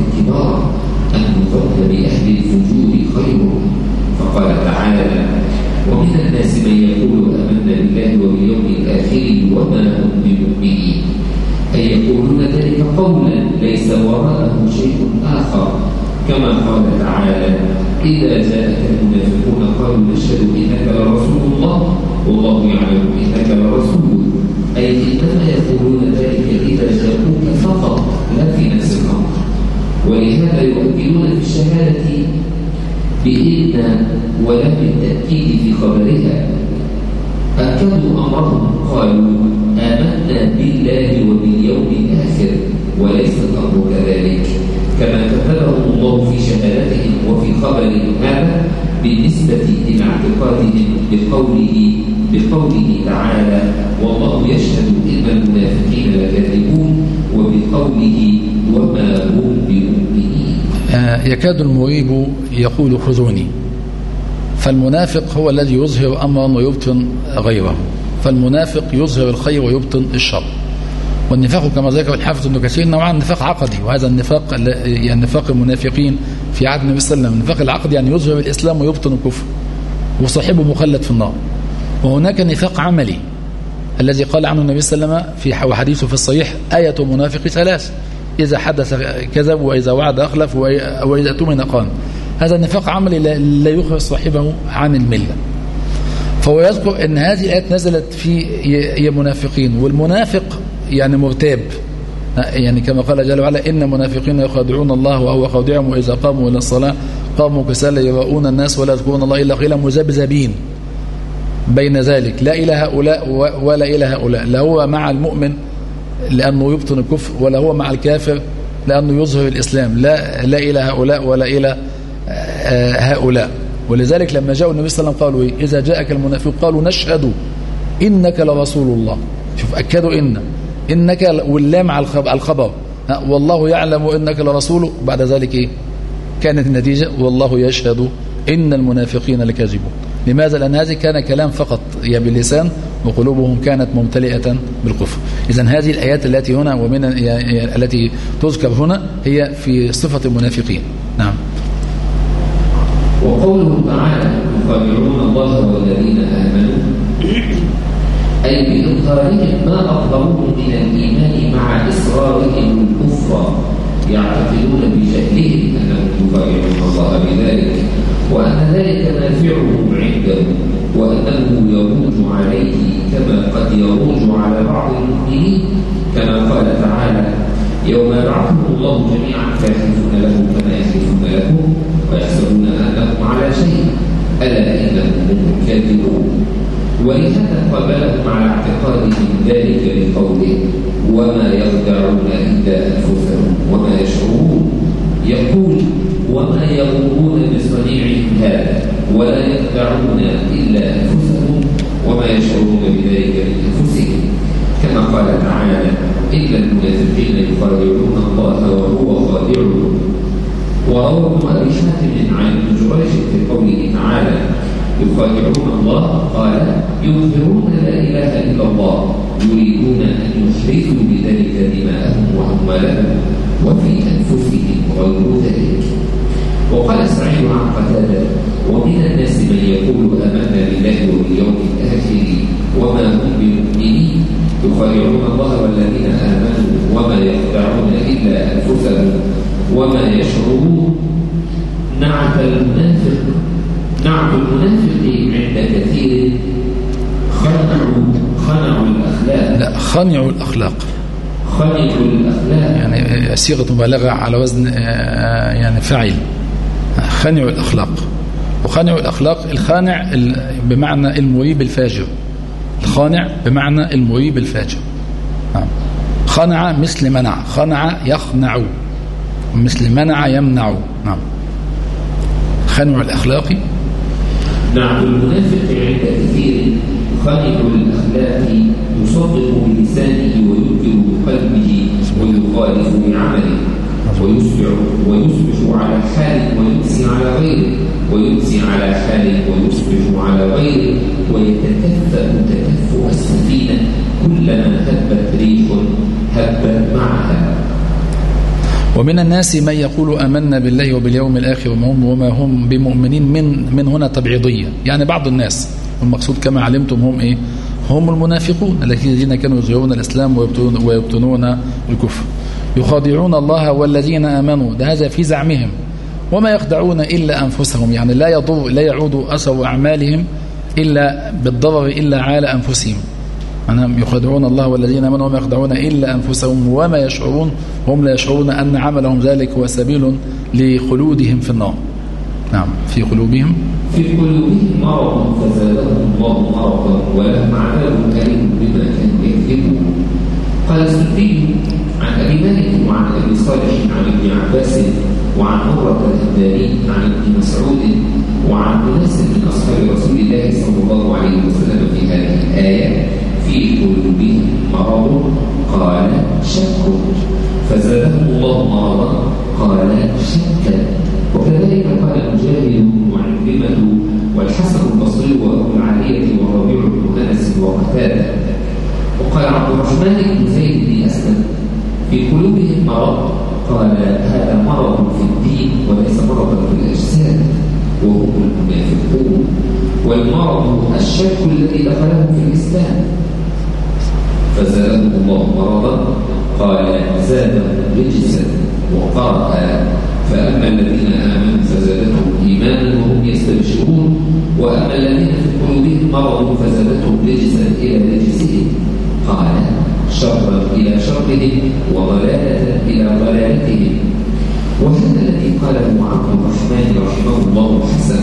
الكبار يظن بأهل الفجور خيرهم فقال تعالى ومن الناس من يقول آمنا بالله وباليوم الآخر وما هم بمؤمنين. أي يقولون ذلك قولا ليس وراءه شيء آخر. كما قال تعالى إذا جاءك المنافقون قالوا نشهد إنك لرسول الله. والله يعلم إنك لرسول. أي إنما يقولون ذلك إذا جاءوك فقط لا في نفس الأمر. ولهذا يؤكدون في الشهادة بإن ولا بالتأكيد في خبرها. أكدوا أمرهم قالوا آمنا بالله وباليوم الآخر وليس الأمر كذلك. كما كتبهم الله في شهادتهم وفي خبرهم هذا بالنسبة إلى اعتقادهم بقوله بقوله تعالى والله يشهد إن المنافقين لكاذبون وبقوله وما هم بمؤمنين. آه، يكاد المريب يقول خذوني. فالمنافق هو الذي يظهر أمرا ويبطن غيره. فالمنافق يظهر الخير ويبطن الشر. والنفاق كما ذكر الحافظ ابن كثير نوعا نفاق عقدي وهذا النفاق يعني نفاق المنافقين في عهد النبي صلى الله عليه وسلم. النفاق العقدي يعني يظهر الإسلام ويبطن الكفر. وصاحبه مخلد في النار. وهناك نفاق عملي الذي قال عنه النبي صلى الله عليه وسلم في حديثه في الصحيح آية المنافق ثلاث. إذا حدث كذب وإذا وعد أخلف وإذا أتمن قام هذا النفاق عملي لا يخرج صاحبه عن الملة. فهو يذكر أن هذه الآيات نزلت في منافقين والمنافق يعني مرتاب. يعني كما قال جل وعلا إن المنافقين يخادعون الله وهو خادعهم وإذا قاموا إلى الصلاة قاموا كسالى يراؤون الناس ولا يذكرون الله إلا قيلا مذبذبين بين ذلك. لا إلى هؤلاء ولا إلى هؤلاء. لا هو مع المؤمن لأنه يبطن الكفر ولا هو مع الكافر لأنه يظهر الإسلام. لا, لا إلى هؤلاء ولا إلى آه، هؤلاء. ولذلك لما جاءوا النبي صلى الله عليه وسلم قالوا إيه؟ إذا جاءك المنافق قالوا نشهد إنك لرسول الله. شوف أكدوا إن إنك واللام على الخبر. والله يعلم إنك لرسوله بعد ذلك إيه؟ كانت النتيجة والله يشهد إن المنافقين لكاذبون. لماذا؟ لأن هذه كان كلام فقط يا باللسان وقلوبهم كانت ممتلئة بالكفر. إذا هذه الآيات التي هنا ومن التي تذكر هنا هي في صفة المنافقين. نعم. وقوله تعالى يخادعون الله والذين آمنوا أي بإظهارهم ما أظهروه من الإيمان مع إصرارهم الكفر يعتقدون بجهلهم أنهم يخادعون الله بذلك. وأن ذلك نافعهم عنده وأنه يروج عليه كما قد يروج على بعض المؤمنين كما قال تعالى يوم يبعثهم الله جميعا فيحلفون له كما يحلفون لكم ويحسبون أنهم على شيء ألا إنهم هم الكاذبون ولهذا قبلهم على اعتقادهم ذلك بقوله وما يخدعون إلا أنفسهم وما يشعرون. يقول وما يغرون بصنيعهم هذا ولا يخدعون إلا أنفسهم وما يشعرون بذلك من أنفسهم. كما قال تعالى إن المنافقين يخادعون الله وهو خادعهم. وروى ابن أبي حاتم عن جريج في قوله تعالى يخادعون الله قال يظهرون لا إله إلا الله يريدون أن يحرثوا بذلك دماءهم وأموالهم. وفي أنفسهم غير ذلك. وقال سعيد عن قتادة ومن الناس من يقول آمنا بالله وباليوم الآخر وما هم بمؤمنين. يخادعون الله والذين آمنوا وما يخدعون إلا أنفسهم وما يشعرون. نعت المنافق نعت المنافق عند كثير. خنعوا خنعوا الأخلاق. لا خنعوا الأخلاق. الأخلاق. يعني صيغة مبالغة على وزن آه، يعني فعل خنعوا الأخلاق. وخانع الأخلاق الخانع بمعنى المريب الفاجر. الخانع بمعنى المريب الفاجر. خنع مثل منع. خنع يخنع. مثل منع يمنع. نعم خنع الأخلاقي نعم المنافق عند كثير. خنع الأخلاق يصدق بلسانه وينكر بقلبه ويخالف بعمله. ويصبح ويصبح على حال ويمسي على غيره. ويمسي على حال ويصبح على غيره. ويتكفأ تكفؤ السفينة كلما هبت ريح هبت معها. ومن الناس من يقول آمنا بالله وباليوم الآخر وما هم بمؤمنين من من هنا تبعيضية. يعني بعض الناس والمقصود كما علمتم هم إيه؟ هم المنافقون الذين كانوا يظهرون الإسلام ويبطنون الكفر. يخادعون الله والذين آمنوا. ده هذا في زعمهم. وما يخدعون إلا أنفسهم. يعني لا يضر لا يعود أثر أعمالهم إلا بالضرر إلا على أنفسهم. أنهم يخدعون الله والذين آمنوا. وما يخدعون إلا أنفسهم. وما يشعرون هم لا يشعرون أن عملهم ذلك هو سبيل لخلودهم في النار. نعم في قلوبهم؟ في قلوبهم مرض فزادهم الله مرضا ولهم عذاب أليم بما كانوا يكذبون. قال السدي عن أبي مالك وعن أبي صالح عن ابن عباس وعن مرة الهداني عن ابن مسعود وعن ناس من أصحاب رسول الله صلى الله عليه وسلم في هذه الآية في قلوبهم مرض قال شك. فزادهم الله مرضا قال شكا وكذلك قال مجاهد وعكرمة والحسن البصري وابو العالية وربيع بن انس وقتاده وقال عبد الرحمن بن زيد بن اسلم في قلوبهم مرض قال هذا مرض في الدين وليس مرضا في الاجساد وهم المنافقون والمرض الشك الذي دخله في الاسلام فزادهم الله مرضا قال زادهم رجسا وقرأ فأما الذين آمنوا فزادتهم إيمانا وهم يستبشرون وأما الذين في قلوبهم مرض فزادتهم رجسا إلى رجسهم قال شرا إلى شرهم وضلالة إلى ضلالتهم وهذا الذي قاله عبد الرحمن رحمه الله حسن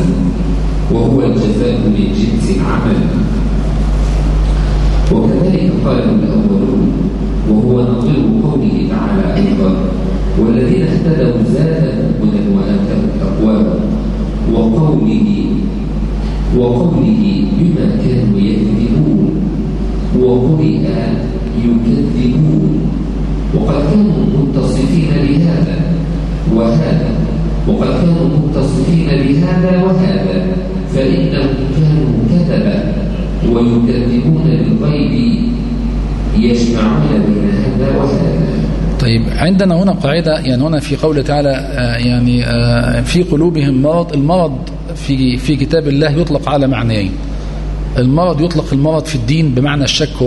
وهو الجزاء من جنس العمل وكذلك قاله الأولون وهو نظير قوله تعالى أيضا والذين اهتدوا زادهم هدى وآتاهم تقواهم وقوله وقوله بما كانوا يكذبون وقرئ يكذبون وقد كانوا متصفين بهذا وهذا وقد كانوا متصفين بهذا وهذا فإنهم كانوا كذبا ويكذبون بالغيب يجمعون بين هذا وهذا طيب عندنا هنا قاعدة يعني هنا في قوله تعالى آه، يعني آه، في قلوبهم مرض المرض في في كتاب الله يطلق على معنيين. المرض يطلق المرض في الدين بمعنى الشك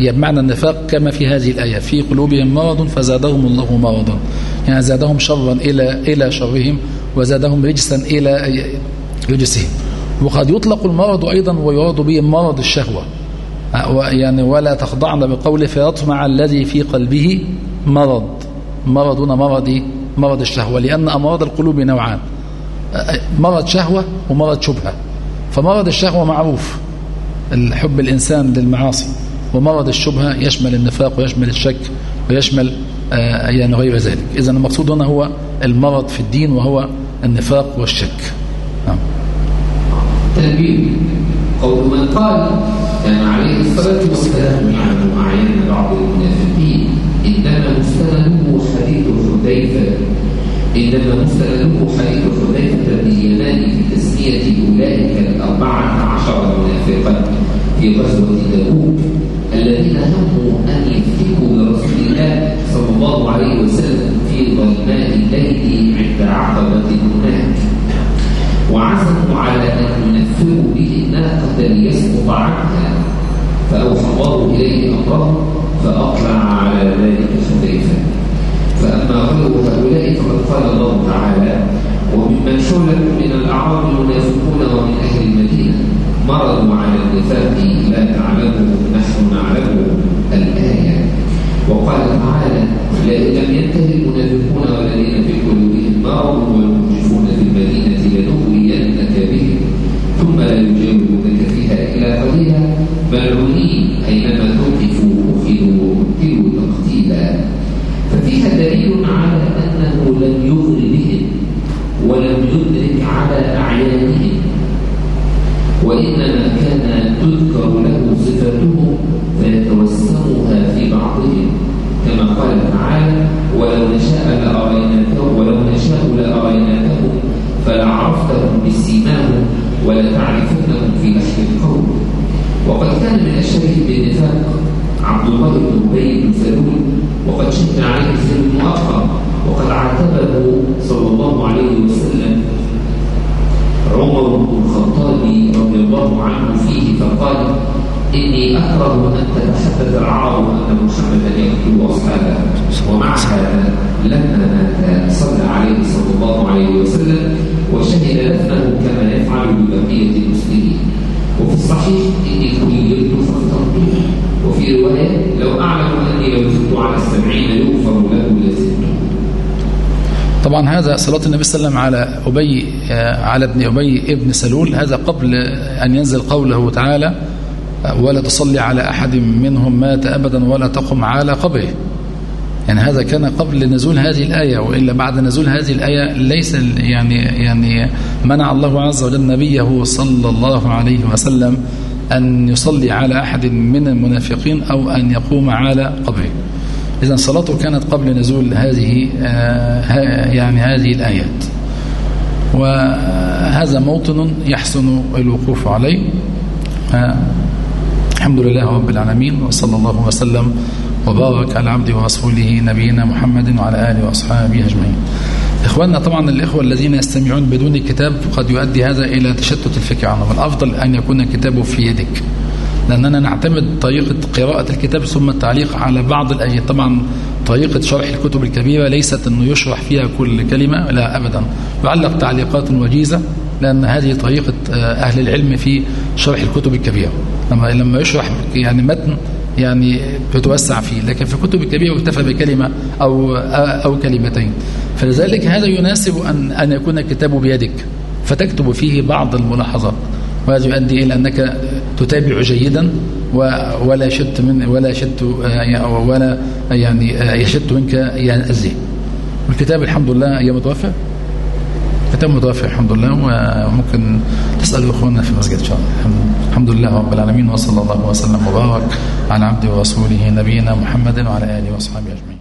بمعنى النفاق كما في هذه الآية. في قلوبهم مرض فزادهم الله مرضا. يعني زادهم شرا إلى إلى شرهم وزادهم رجسا إلى رجسهم. وقد يطلق المرض أيضا ويراد به مرض الشهوة. آه، يعني ولا تخضعن بقول فيطمع الذي في قلبه مرض. مرض هنا مرض؟ مرض الشهوة لأن أمراض القلوب نوعان. مرض شهوة ومرض شبهة. فمرض الشهوة معروف الحب الإنسان للمعاصي. ومرض الشبهة يشمل النفاق ويشمل الشك ويشمل يعني غير ذلك. إذا المقصود هنا هو المرض في الدين وهو النفاق والشك. نعم. تنبيه قول من قال كان عليه الصلاة والسلام يعلم أعين بعض المنافقين. حذيفة إنما مستنده حديث حذيفة بن اليمان في تسمية أولئك الأربعة عشر منافقا في غزوة تبوك الذين هموا أن يفتكوا برسول الله صلى الله عليه وسلم في ظلماء الليل عند عقبة هناك وعزموا على أن ينفروا به الناقة ليسقط عنها. فأوحى الله إليه أمره فأطلع على ذلك حذيفة. فأما غير هؤلاء فقد قال الله تعالى وممن حولكم من الأعراب المنافقون ومن أهل المدينة مرضوا على النفاق لا تعلمهم نحن نعلمه وسلم على أبي على ابن أبي ابن سلول. هذا قبل أن ينزل قوله تعالى ولا تصلي على أحد منهم مات أبدا ولا تقم على قبره. يعني هذا كان قبل نزول هذه الآية وإلا بعد نزول هذه الآية ليس يعني يعني منع الله عز وجل نبيه صلى الله عليه وسلم أن يصلي على أحد من المنافقين أو أن يقوم على قبره. إذا صلاته كانت قبل نزول هذه يعني هذه الآيات. وهذا موطن يحسن الوقوف عليه. الحمد لله رب العالمين وصلى الله وسلم وبارك على عبده ورسوله نبينا محمد وعلى آله وأصحابه أجمعين. إخواننا طبعا الإخوة الذين يستمعون بدون كتاب قد يؤدي هذا إلى تشتت الفكر عنهم. الأفضل أن يكون الكتاب في يدك. لأننا نعتمد طريقة قراءة الكتاب ثم التعليق على بعض الآيات. طبعا طريقة شرح الكتب الكبيرة ليست أنه يشرح فيها كل كلمة لا أبدا. يعلق تعليقات وجيزة لأن هذه طريقة أهل العلم في شرح الكتب الكبيرة. لما لما يشرح يعني متن يعني بتوسع فيه لكن في الكتب الكبيرة اكتفى بكلمة أو أو كلمتين. فلذلك هذا يناسب أن أن يكون الكتاب بيدك فتكتب فيه بعض الملاحظات. وهذا يؤدي إلى أنك تتابع جيدا ولا يشت من ولا يشت ولا يعني يشت منك الذهن الكتاب الحمد لله هي متوفى. كتاب متوفى الحمد لله وممكن تسألوا إخواننا في المسجد إن شاء الله. الحمد لله رب العالمين وصلى الله وسلم وبارك على عبده ورسوله نبينا محمد وعلى آله وأصحابه أجمعين.